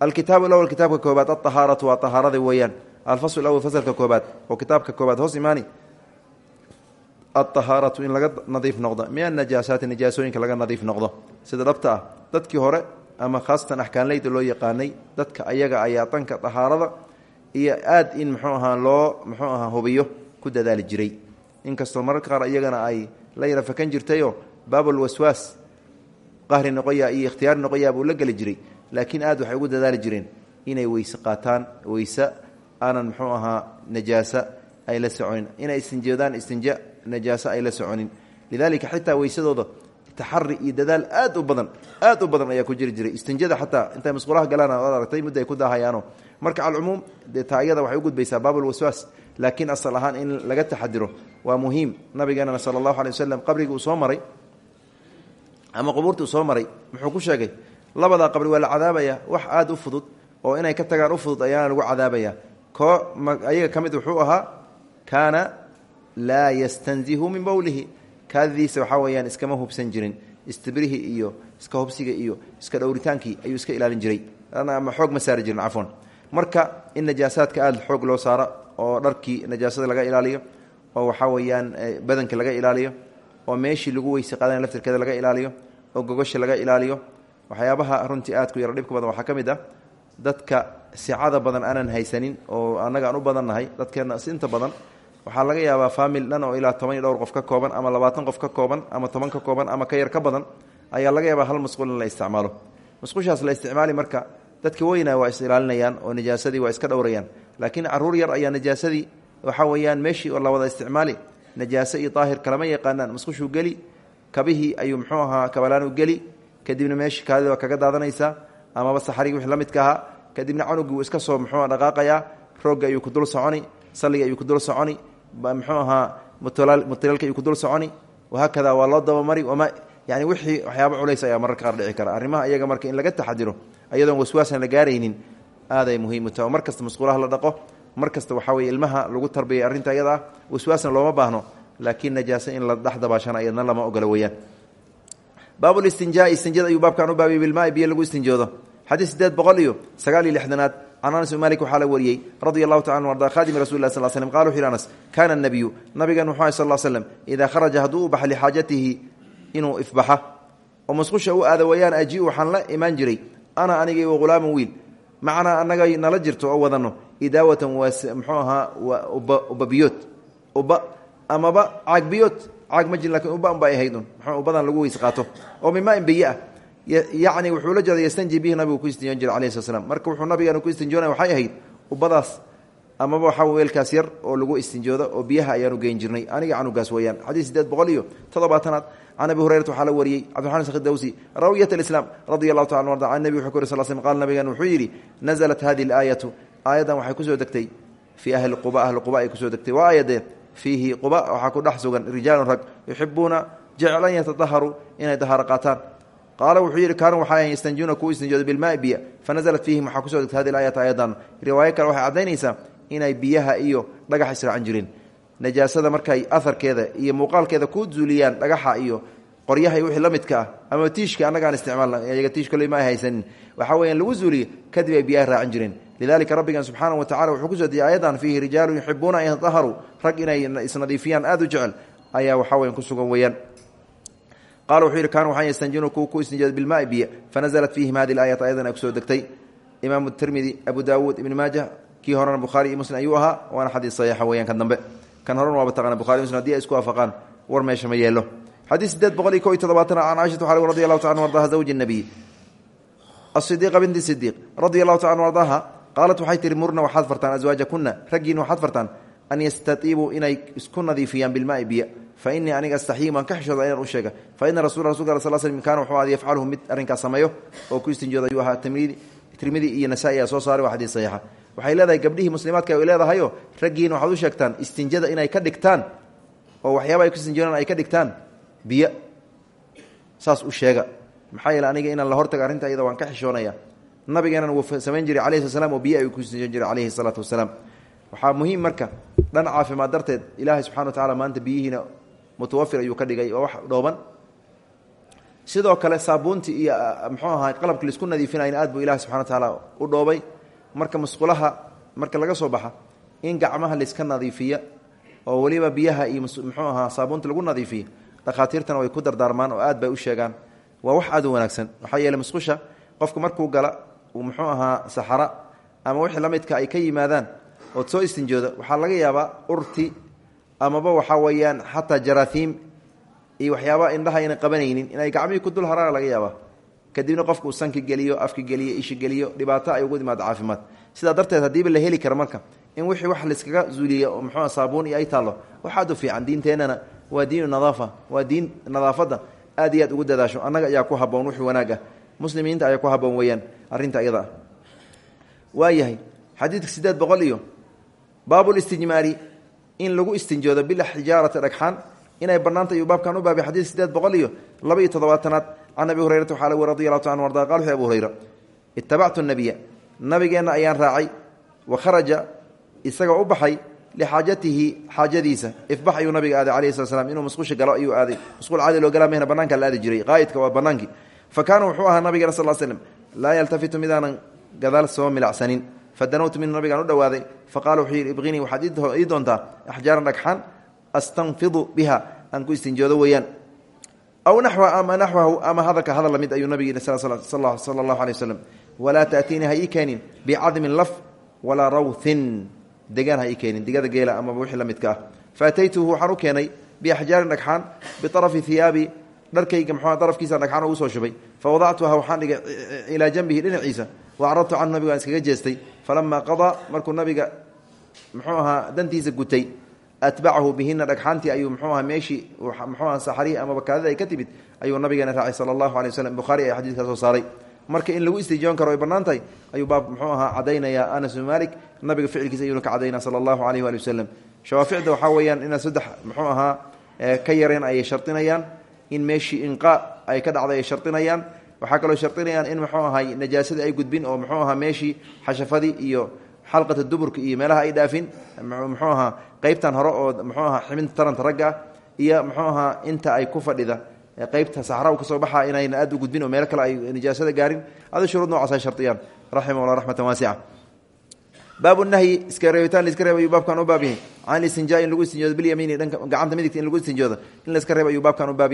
Alkitaab alawal kitaabka koobaad alطahaaratu waa طahaarada weeyaan. Alfasl awal fasalka koobaad oo kitaabka koobaad hoos imaani alطahaaratu in laga nadiif noqdo min anajaasaati najaasooyinka laga nadiif noqdo sida dhabta ah dadkii hore ama khaasatan axkaanleyda loo yaqaanay dadka ayaga ayaa danka طahaarada iyo aad in muxuu ahaa loo muxuu ahaa hubiyo ku dadaali jiray inkastoo mararka qaar iyagana ay la yara fakan jirtayoo baabulwaswaas qahri noqoya iyo ikhtiyaari noqoyaa buu la geli jiray laakiin aad waxay ugu dadaali jireen inay weyse qaataan weyse aanan muxuu ahaa najaasa ay la soconin inay istinjeedaan istinja najaasa ay la soconin. Lidaalika xitaa weysadooda taxari iyo dadaal aad u badan aad u badan ayaa ku jiri jiray. Istinjada xataa intay masquulaha galaan ad aragtay muddo ay ku daahayaano. Marka calcumuum dee taayada waxay u gudbaysaa baabulwaswaas laakiin asal ahaan in laga taxadiro waa muhiim. Nabigeenana sala allahu alay waslem qabrigii uu soo maray ama qubuurtii uu soo maray muxuu ku sheegay labadaa qabri waa la cadaabaya wax aada u fudud oo inay ka tagaan u fudud ayaana lagu cadaabaya. Koo ayaga ka mid wuxuu ahaa kaana laa yastanzihu min bowlihi kaadadiisa waxaa weyaan iskama hubsan jirin istibrihii iyo iska hubsiga iyo iska dhowritaankii ayuu iska ilaalin jiray ama xoog ma saari jirin cafwan marka in najaasaadka aada xoog loo saaro oo dharkii najaasada laga ilaaliyo oo waxaa weeyaan badanka laga ilaaliyo oo meeshii lagu weyse qaadana laftirkeeda laga ilaaliyo oo gogosha laga ilaaliyo waxyaabaha runtii aadku yaro dhibka badan waxaa ka mid ah dadka sicada badan aanan haysanin oo annaga aan u badannahay dadkeenna inta badan waxaa laga yaabaa faamil dhan oo ilaa toban iyo dhowr qof ka kooban ama labaatan qof ka kooban ama toban ka kooban ama ka yar ka badan ayaa laga yaabaa hal masquul in la isticmaalo. Masquushaas la isticmaali marka dadka weyna waa is oo najaasadii waa iska dhowrayaan. Laakiin carruur yar ayaa najaasadii waxaa weeyaan meeshii oo la wada isticmaali najaase iyo daahir kalama yaqaanaan. Masqushuu geli kabihii ayuu muxuu kabalaanu geli kadibna meeshii kaadida waa kaga daadanaysaa amaba saxarigii wix la midka ahaa kadibna canugii iska soo muxuu dhaqaaqayaa roogga ayuu ku dul soconi salliga ayuu ku dul soconi muxuu ahaa mutalaalka ayuu ku dul soconi. Wahaakada waa loo dabamari wama yani wixii waxyaaba culays ayaa mararka qaar dhici kara. Arrimaha iyaga marka in laga taxadiro ayadoon waswaasna la gaaraynin aaday muhiim u taha mar masquulaha la dhaqo mar kasta waxaa ilmaha lagu tarbiyay arrinta ayada ah looma baahno. Laakiin najaase in la dhex dabaashana iyadna lama ogola weeyaan. Baabulistinjaai istinjada ayuu baabkan u baabiyey bilmaai biyo lagu istinjoodo xadiis sideed boqol iyo sagaal iyo lixdanaad can anas malik waxaa la wariyey radia allahu taala arda khadimi rasul sl slm qala wuxu yhi anas kaana nabiyu nabigan wuxuu ahy sal slem idaa kharaja hadduu u baxa lixaajatihi inuu ifbaxa. Oo masqusha u aada wayaan aji waxaan la imaan jiray ana anigay wa hulaaman wiil macnaa annaga nala jirto oo wadano idaawatan waa muxuu ahaa ubabiyood uba amaba caagbiyood caag ma jirin laakiin uba unba ay ahaydun muxuu ubadan lagu weyse qaato oo ah yacni wuxuu la jeeda yastanji bihi nabigu ku istinjoon jiray alayhi slat slam marka wuxuu nabigeena ku istinjoonaya waxay ahayd ubadaas amaba waxaa weelkaas yar oo lagu istinjoodo oo biyaha ayaanu geyn jirnay aniga canugaas weyaan xadiis sideed boqol iyo toddobaatanaad can abi hurayrata waxaa la wariyey cabdiraxman sakhdawsi rawiyat alislaam radia allahu taala arda can nebi wuxuu ku yiri sal slm qala nabigan wuxuu yidhi nazalat hadihi alaayatu. Aayaddan waxay ku soo degtay fii ahli quba ahli quba ay ku soo degtay. Waa aayadee fiihi quba waxaa ku dhex sugan rijaalun rag yuxibuuna jecel an yatadaharuu inay dahaaro qaataan qaala wuxuu yidhi kaanuu waxay yastanjuuna kuwa istinjooda bilmaai biya. Fanazalat fiihim waxaa ku soo degtay hadi aayat ayadan riwaayo kale waxay caddaynaysaa inay biyaha iyo dhagax israacan jireen najaasada markay aharkeeda iyo muuqaalkeeda ku zuuliyaan dhagaxa iyo qoryaha iyo wixii la midka ah ama tiishka annagaan isticmaalna iyaga tiish kolley ma ay haysanin waxaa weeyaan lagu zuuliyo kadib ay biyaha raacan jireen lidalika rabbigan subxaana wa tacala wuxuu ku soo diyay ayadan fiihi rijaalun yuxibuuna an yatadaharuu rag inay isnadiifiyaan aada u jecel ayaa waxaa weyan ku sugan weeyaan qala wuxuu yidhi kaanu waxaan yastanjinu kuwa ku istinjooda bilmaai biya fanazalat fiihim hadi aayat ayadan ay ku soo degtay imaamu tirmidi abu daawuud ibni maaja kii horena bukhaari iyo muslim ayuu ahaa waana xadiis saxiixa weeyaan kan dambe kan horena waaba taqana bukhari muslim haddii ay isku waafaqaan war meesha ma yeelo xadiis sideed boqol iyo ko iyo todobaatan can caishata waxaa radi allahu taala an ardaha zawji nabiy asidiiqa binti sidiiq radia allahu taala an ardaha qaalat waxay tihi murna waxaad fartaan aswaajakuna raggiina waxaad fartaan an yastatiibuu inay isku nadiifiyaan bilmaai biya fa inii aniga astaxyii waan ka xishooda inaan u sheega fa ina rasul rasulka sal slm kaana wuxuu aad yafcaluhu mid arrinkaas sameeyo oo ku istinjooda ayuu ahaa tirmidi iyo nasaa-i ayaa soo saaray waa xadiis saxiixa waxay leedahay gabdhihii muslimaadka ay leedahayo raggiina waxaad u sheegtaan istinjada inay ka dhigtaan oo waxyaaba ay ku istinjoodaan ay ka dhigtaan biyo saas u sheega maxaa yeele aniga inaan la hortaga arrinta iyada waan ka xishoonaya nabigeenan wuu samayn jiray alayhi sl slam oo biyo ayuu ku istinjoon mutawafir ayuu ka dhigay oo wax sidoo kale saabuuntii iyo muxuu ahaa qalabki la isku nadiifinayna aad buu ilahi subxana wa tacaala u dhoobay. Marka musqulaha marka laga soo baxa in gacmaha layska nadiifiya oo weliba biyaha iyo muxuu ahaa saabuunta lagu nadiifiya dhakhaatiirtana way ku dardaarmaan oo aad bay u sheegaan. Waa wax aad u wanaagsan. Waxaa yeeley musqusha qofku markuu gala uu muxuu ahaa saxara ama wixii la midka ay ka yimaadaan ood soo istinjooda waxaa laga yaabaa urti amaba waxaa weeyaan xataa jaraahiim iyo waxyaabaa indhaha ayna qabanaynin inay gacmihii ku dul haraan laga yaabaa. Kadibna qofku uu sanki geliyo afki geliyo ishi geliyo ay ugu imaado caafimaad. Sidaa darteed haddiiba la heli karo marka in wixii wax layskaga zuuliya oo muxuua saabuun iyo ay taallo waxaad u fiican diinteennana waa diinu nadaafa waa diin nadaafadda aad ugu dadaasho. Annaga ayaa ku haboon wixii wanaag ah. Muslimiinta ayaa ku haboon weeyaan arrinta iyada ah. Waayahay xadiidka siddeed boqol iyo baabulistijmaari in lagu istinjoodo bilxijaarati dhagxaan inay bannaanta iyuu baabkan u baabay xadiid siddeed boqol iyo laba iyo toddobaatanaad. Can abi hurayrata waxaa lagu radi allahu ta anu arda qal wuxu hurayra itabactu nabiya nabigeenna ayaan raacay wa kharaja isagoo u baxay lixaajatihi xaajadiisa. Ifbax ayuu nabiga aaday alayhi slat slam inuu musqusha galo ayuu aaday. Musqul caadi loo galaa mahna banaanka la jiray. Qaa'idka waa bannaankii fa kaana wuxuu ahaa nabigeena sal slm laa yaltafitu midaanan gadaal soo milacsanin fadanawtu minhu nabigaan u dhowaaday faqala wuxuu yidhi ibqinii waxaad ii doontaa astanfidu biha aan ku istinjoodo weeyaan aw naxwa ama naxwahu ama hadalka hadal la mid ayuu nabiga sala allahu alay waslem walaa taatiinii ha ii keenin bicadmin laf walaa rawthin degaan ha ii digada geela amaba wixii la midka ah faataytuhu waxaan u keenay biaxjaarin dhagxaan biarafi hiyaabi dharkayga darafkiisa dhagxaan ugu soo shubay fa wadactuha waxaan dhigay ilaa janbihi dhinaciisa wa acradtu canhu nabiga aan iskaga jeestay falamaa qadaa markuu nabiga muxuu ahaa dantiisa gutay atbacahu bihina dhagxaantii ayuu mxuu aha meeshii mxuu aha saxarihi amaba kaadida ay ka timid ayuu nabigeena raacay sala allahu alay waslem bukhaari ayaa xadiidkaa soo saaray. Marka in lagu istijoon karo ay bannaan tahay ayuu baab muxuu ahaa cadaynayaa anas bn malik nabiga ficilkiisa ayuuna ka cadaynaa sala allahu alayh waali wasalam shawaaficda waxaa weeyaan saddex muxuu ahaa ka yareen ayay shardinayaan in meeshii inqaa ay ka dhacday ay shardinayaan waxaa kaloo shardinayaan in muxuu ahay najaasadii ay gudbin oo muxuu ahaa meeshii xashafadii iyo xalqata duburka iyo meelaha ay dhaafin muxuu ahaa qeybtan hore oo muxuu ahaa ximinta taranta ragga iyo muxuu ahaa inta ay ku fadhida qeybta saxra ka soo baxa inayna aad u gudbin oo meel kale ay nijaasada gaarin. Ado shuruud nocaas ay shardiyaan raximahullah raxmatan waasica baabu nahyi iska reebitaan laiska reeb ayuu baabkan u baab yahay. Can istinjaa in lagu istinjoodo bilyamiini dhanka gacanta midigta in lagu istinjoodo. In laiska reeb ayuu baabkan u baab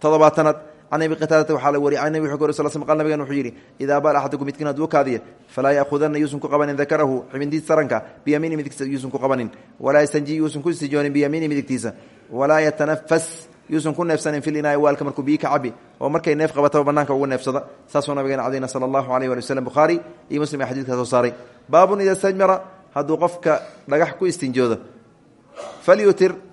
toddobaatanaad can abi qataadata la wariyay can nabi sal sl qal wuxuu yidhi idaa baal axadukum midkiin hadduu kaadiya falaa ya'khudanna yuusan ku qabanin dakarahu xibintiisa taranka biyamiini midigtiisa yuusan ku qabanin. Walaa yastanji yuusan ku istijoonin biyamiini midigtiisa. Walaa yatanafas yuusan ku neefsanin fil inaai waalka markuu biyi ka cabi oo markay neef qabataba banaanka ugu neefsada. Saasuu nabigeena cadayna sala allahu waslm bukhaari iyo muslim ee xadidka soo saaray. Baabun ida stajmara hadduu qofka dhagax ku istinjoodo falyutir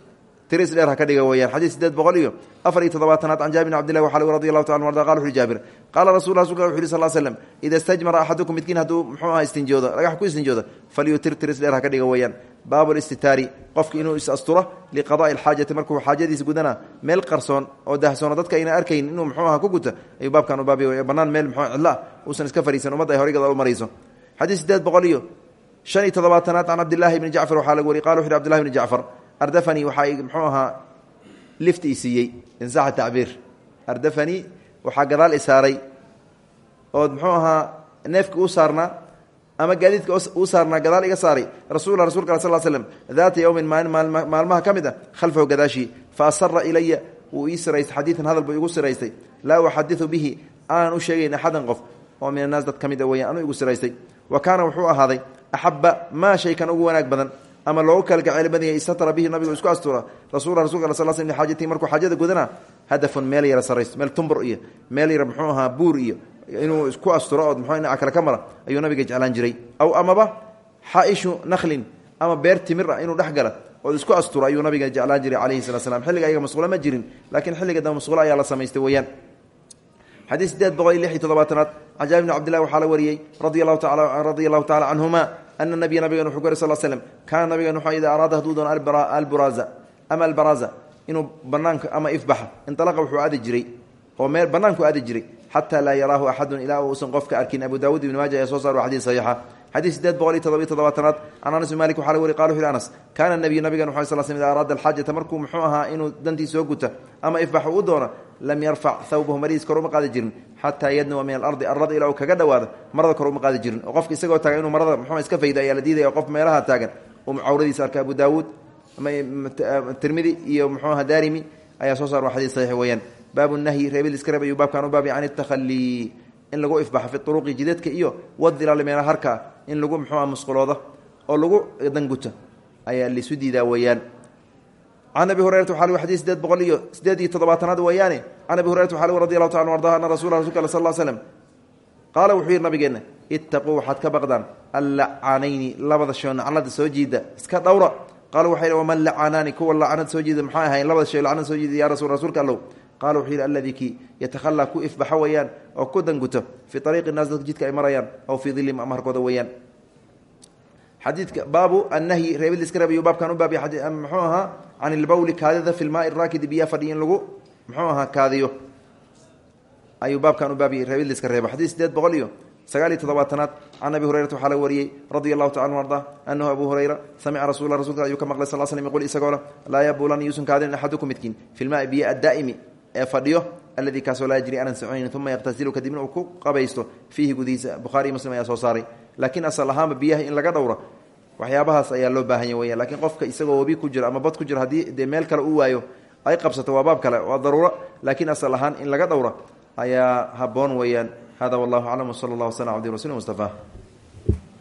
tiris dheer ha ka dhiga weyaan xadiid sideed boqol iyo afar iyo toddobaatanaad can jaabir bn abdillahi waxaa radi allahu taala arda qala wuxu jaabir qaala rasul rasulka wuxu yhi sal slm ida stajmara axadukum midkiin hadduu muxuu aha istinjoodo dhagax ku istinjoodo falyutir tiris dheer ha ka dhiga weeyaan. Baabu listitaari qofki inuu is asturo liqada'i alxaajati markuu xaajadiisa gudana meel qarsoon oo dahsoono dadka ayna arkayn inuu muxuu aha ku guta ayuu baabkan u baabiy bannaan meel mxuu cidlo ah uusan iska fariisan ummadda ay horigada u marayso. Xadiid sideed boqol iyo shan iyo toddobaatanaad ardafanii waxaa mxuu ahaa lift i siiyey insaxa tacbiir ardafanii waxaa gadaal i saaray ood muxuu ahaa neefkii u saarnaa ama gaadiidka u saarnaa gadaal iga saaray. Rasul rasulka al sl slm daata yowmin maalin maalmaha ka mid a khalfahu gadaashii fa asara ilaya wuu ii siraystay xadiidan hadal buu igu siraystay. Laa uxadiu bihi aanan u sheegayn axadan qof oo min annaas dad ka mid a weyan anuu igu siraystay. Wa kaana wuxuu ahaaday axaba maa shaykan ugu wanaag badan ama loogu kalgaceyl badanya istatra bihi nabigu isku astura rasul rasulka sal sl xaajatii markuu xaajada gudana hadafun meel yara saraysto meel tumbur iyo meel yara muxuu ahaa buur iyo inuu isku asturo ood mxuu dhinaca kale ka mara nabiga jeclaan jiray. Aw amaba xaaishu nakhlin ama beer timir ah inuu dhex gala ood isku asturo ayuu nabiga jeclaan jiray calayhi salat slam xilliga ayaga masquulo ma jirin laakiin xilliga dambe masquulo ayaa la samaystay weeyaan. Xadiid sideed boqol iyo lix iyo toddobaatanaad can jaabir bn cabdillahi waxaa la wariyey taala canhuma ana nabiya nabigan wuxuu ku yiri sal slm kaana nabigan wuxuu idaa araada hadduu doono alburaza ama albaraza inuu banaanka ama ifbaxa inalaqa wuxuu aadi jiray oo meel banaanku aadi jiray xataa laa yaraahu axadun ilaa uusan qofka arkin abu daawud ibn maaja ayaa soo saar xadii saxiixa xadiid sideed boqol iyo todobiyo toddobaatanaad can anas bin malik waxaa la wari qala wuxu yhi anas kaana nabiyu nabigan wuxu sal sl ida araada alxaajata markuu muxuu ahaa inuu dantii soo guta ama ifbaxa u doono lam yarfac thawbahu maridiis kor uma qaadi jirin xataa yadnuwa min alardi arlada ilaa uu kaga dhawaado marada kor uma qaadi jirin. Oo qofka isagoo taagan inuu marada muxuu iska fayda ayaa la diidaya qof meelaha taagan uu cawradiisa arka abu daawuud tirmidi iyo muxuu aha daarimi ayaa soo saar waa xadiis saxiix weeyaan. Baabu nahyi reebil iska reeb in lagu muxuuha musquloodo oo lagu danguto ayaa lisu diidaa weeyaan. Can abi hurayrata waxa lg xadii sideed boqol iyo sideed iyo toddobaatanaad weeyaane can abi hurayrata waxa lg radi allahu taala arda ana rasula rasulka al sal l qaala wuxuu yidhi nabigeenna ittaquu waxaad ka baqdaan allacanayni labada shoo naclada soo jiida iska dhowra qaala waxay yidhi waman lacanaani kuwa lacanad soo jiida maxay ahayn labada shay lacnad soo jiida ya rasul rasuulka allow qaala wuxuu yidhi alladii kii yatakhalaa ku ifbaxo weeyaan oo ku danguto fii ariiqi naas dadka jidka ay aw fii dilim ama harkooda weeyaan. Xadiidka baabu annahyi reebil iska reeb ayuu baabkan u baabiya muxuu ahaa can ilbawli kaadida fi lmaai raakidi biyaa fadhiya in lagu muxuu ahaa kaadiyo. Ayuu baabkan u baabiyey reebil iska reebo. Xadiid sideed boqol iyo abi hurayrata waxaa la wariyey radia allahu taala anu hurayra samica rasuula rasulka ayuu ka maqlay sal slm yqul isagoo le laa yabulan yuusan kaadinin axadukum midkiin fi lmaai biyo addaa'imi ee fadhiyo alladii kaasoo laa yajri aanan soconin uma yaqtasilu kadibna uu ku qabaysto fiihi gudihiisa. Bukhaariy muslim ayaa soo saaray. Laakiin asal ahaanba biyaha in laga dhowro waxyaabahaas ayaa loo baahanya weya lakiin qofka isagoo webi ku jiro ama bad ku jiro haddii dee meel kale uu waayo ay qabsato waa baab kale waa daruuro laakiin asal ahaan in laga dhowro ayaa haboon weeyaan. Hada wallahu aclam wsala allah waslam abdi rasul mustafa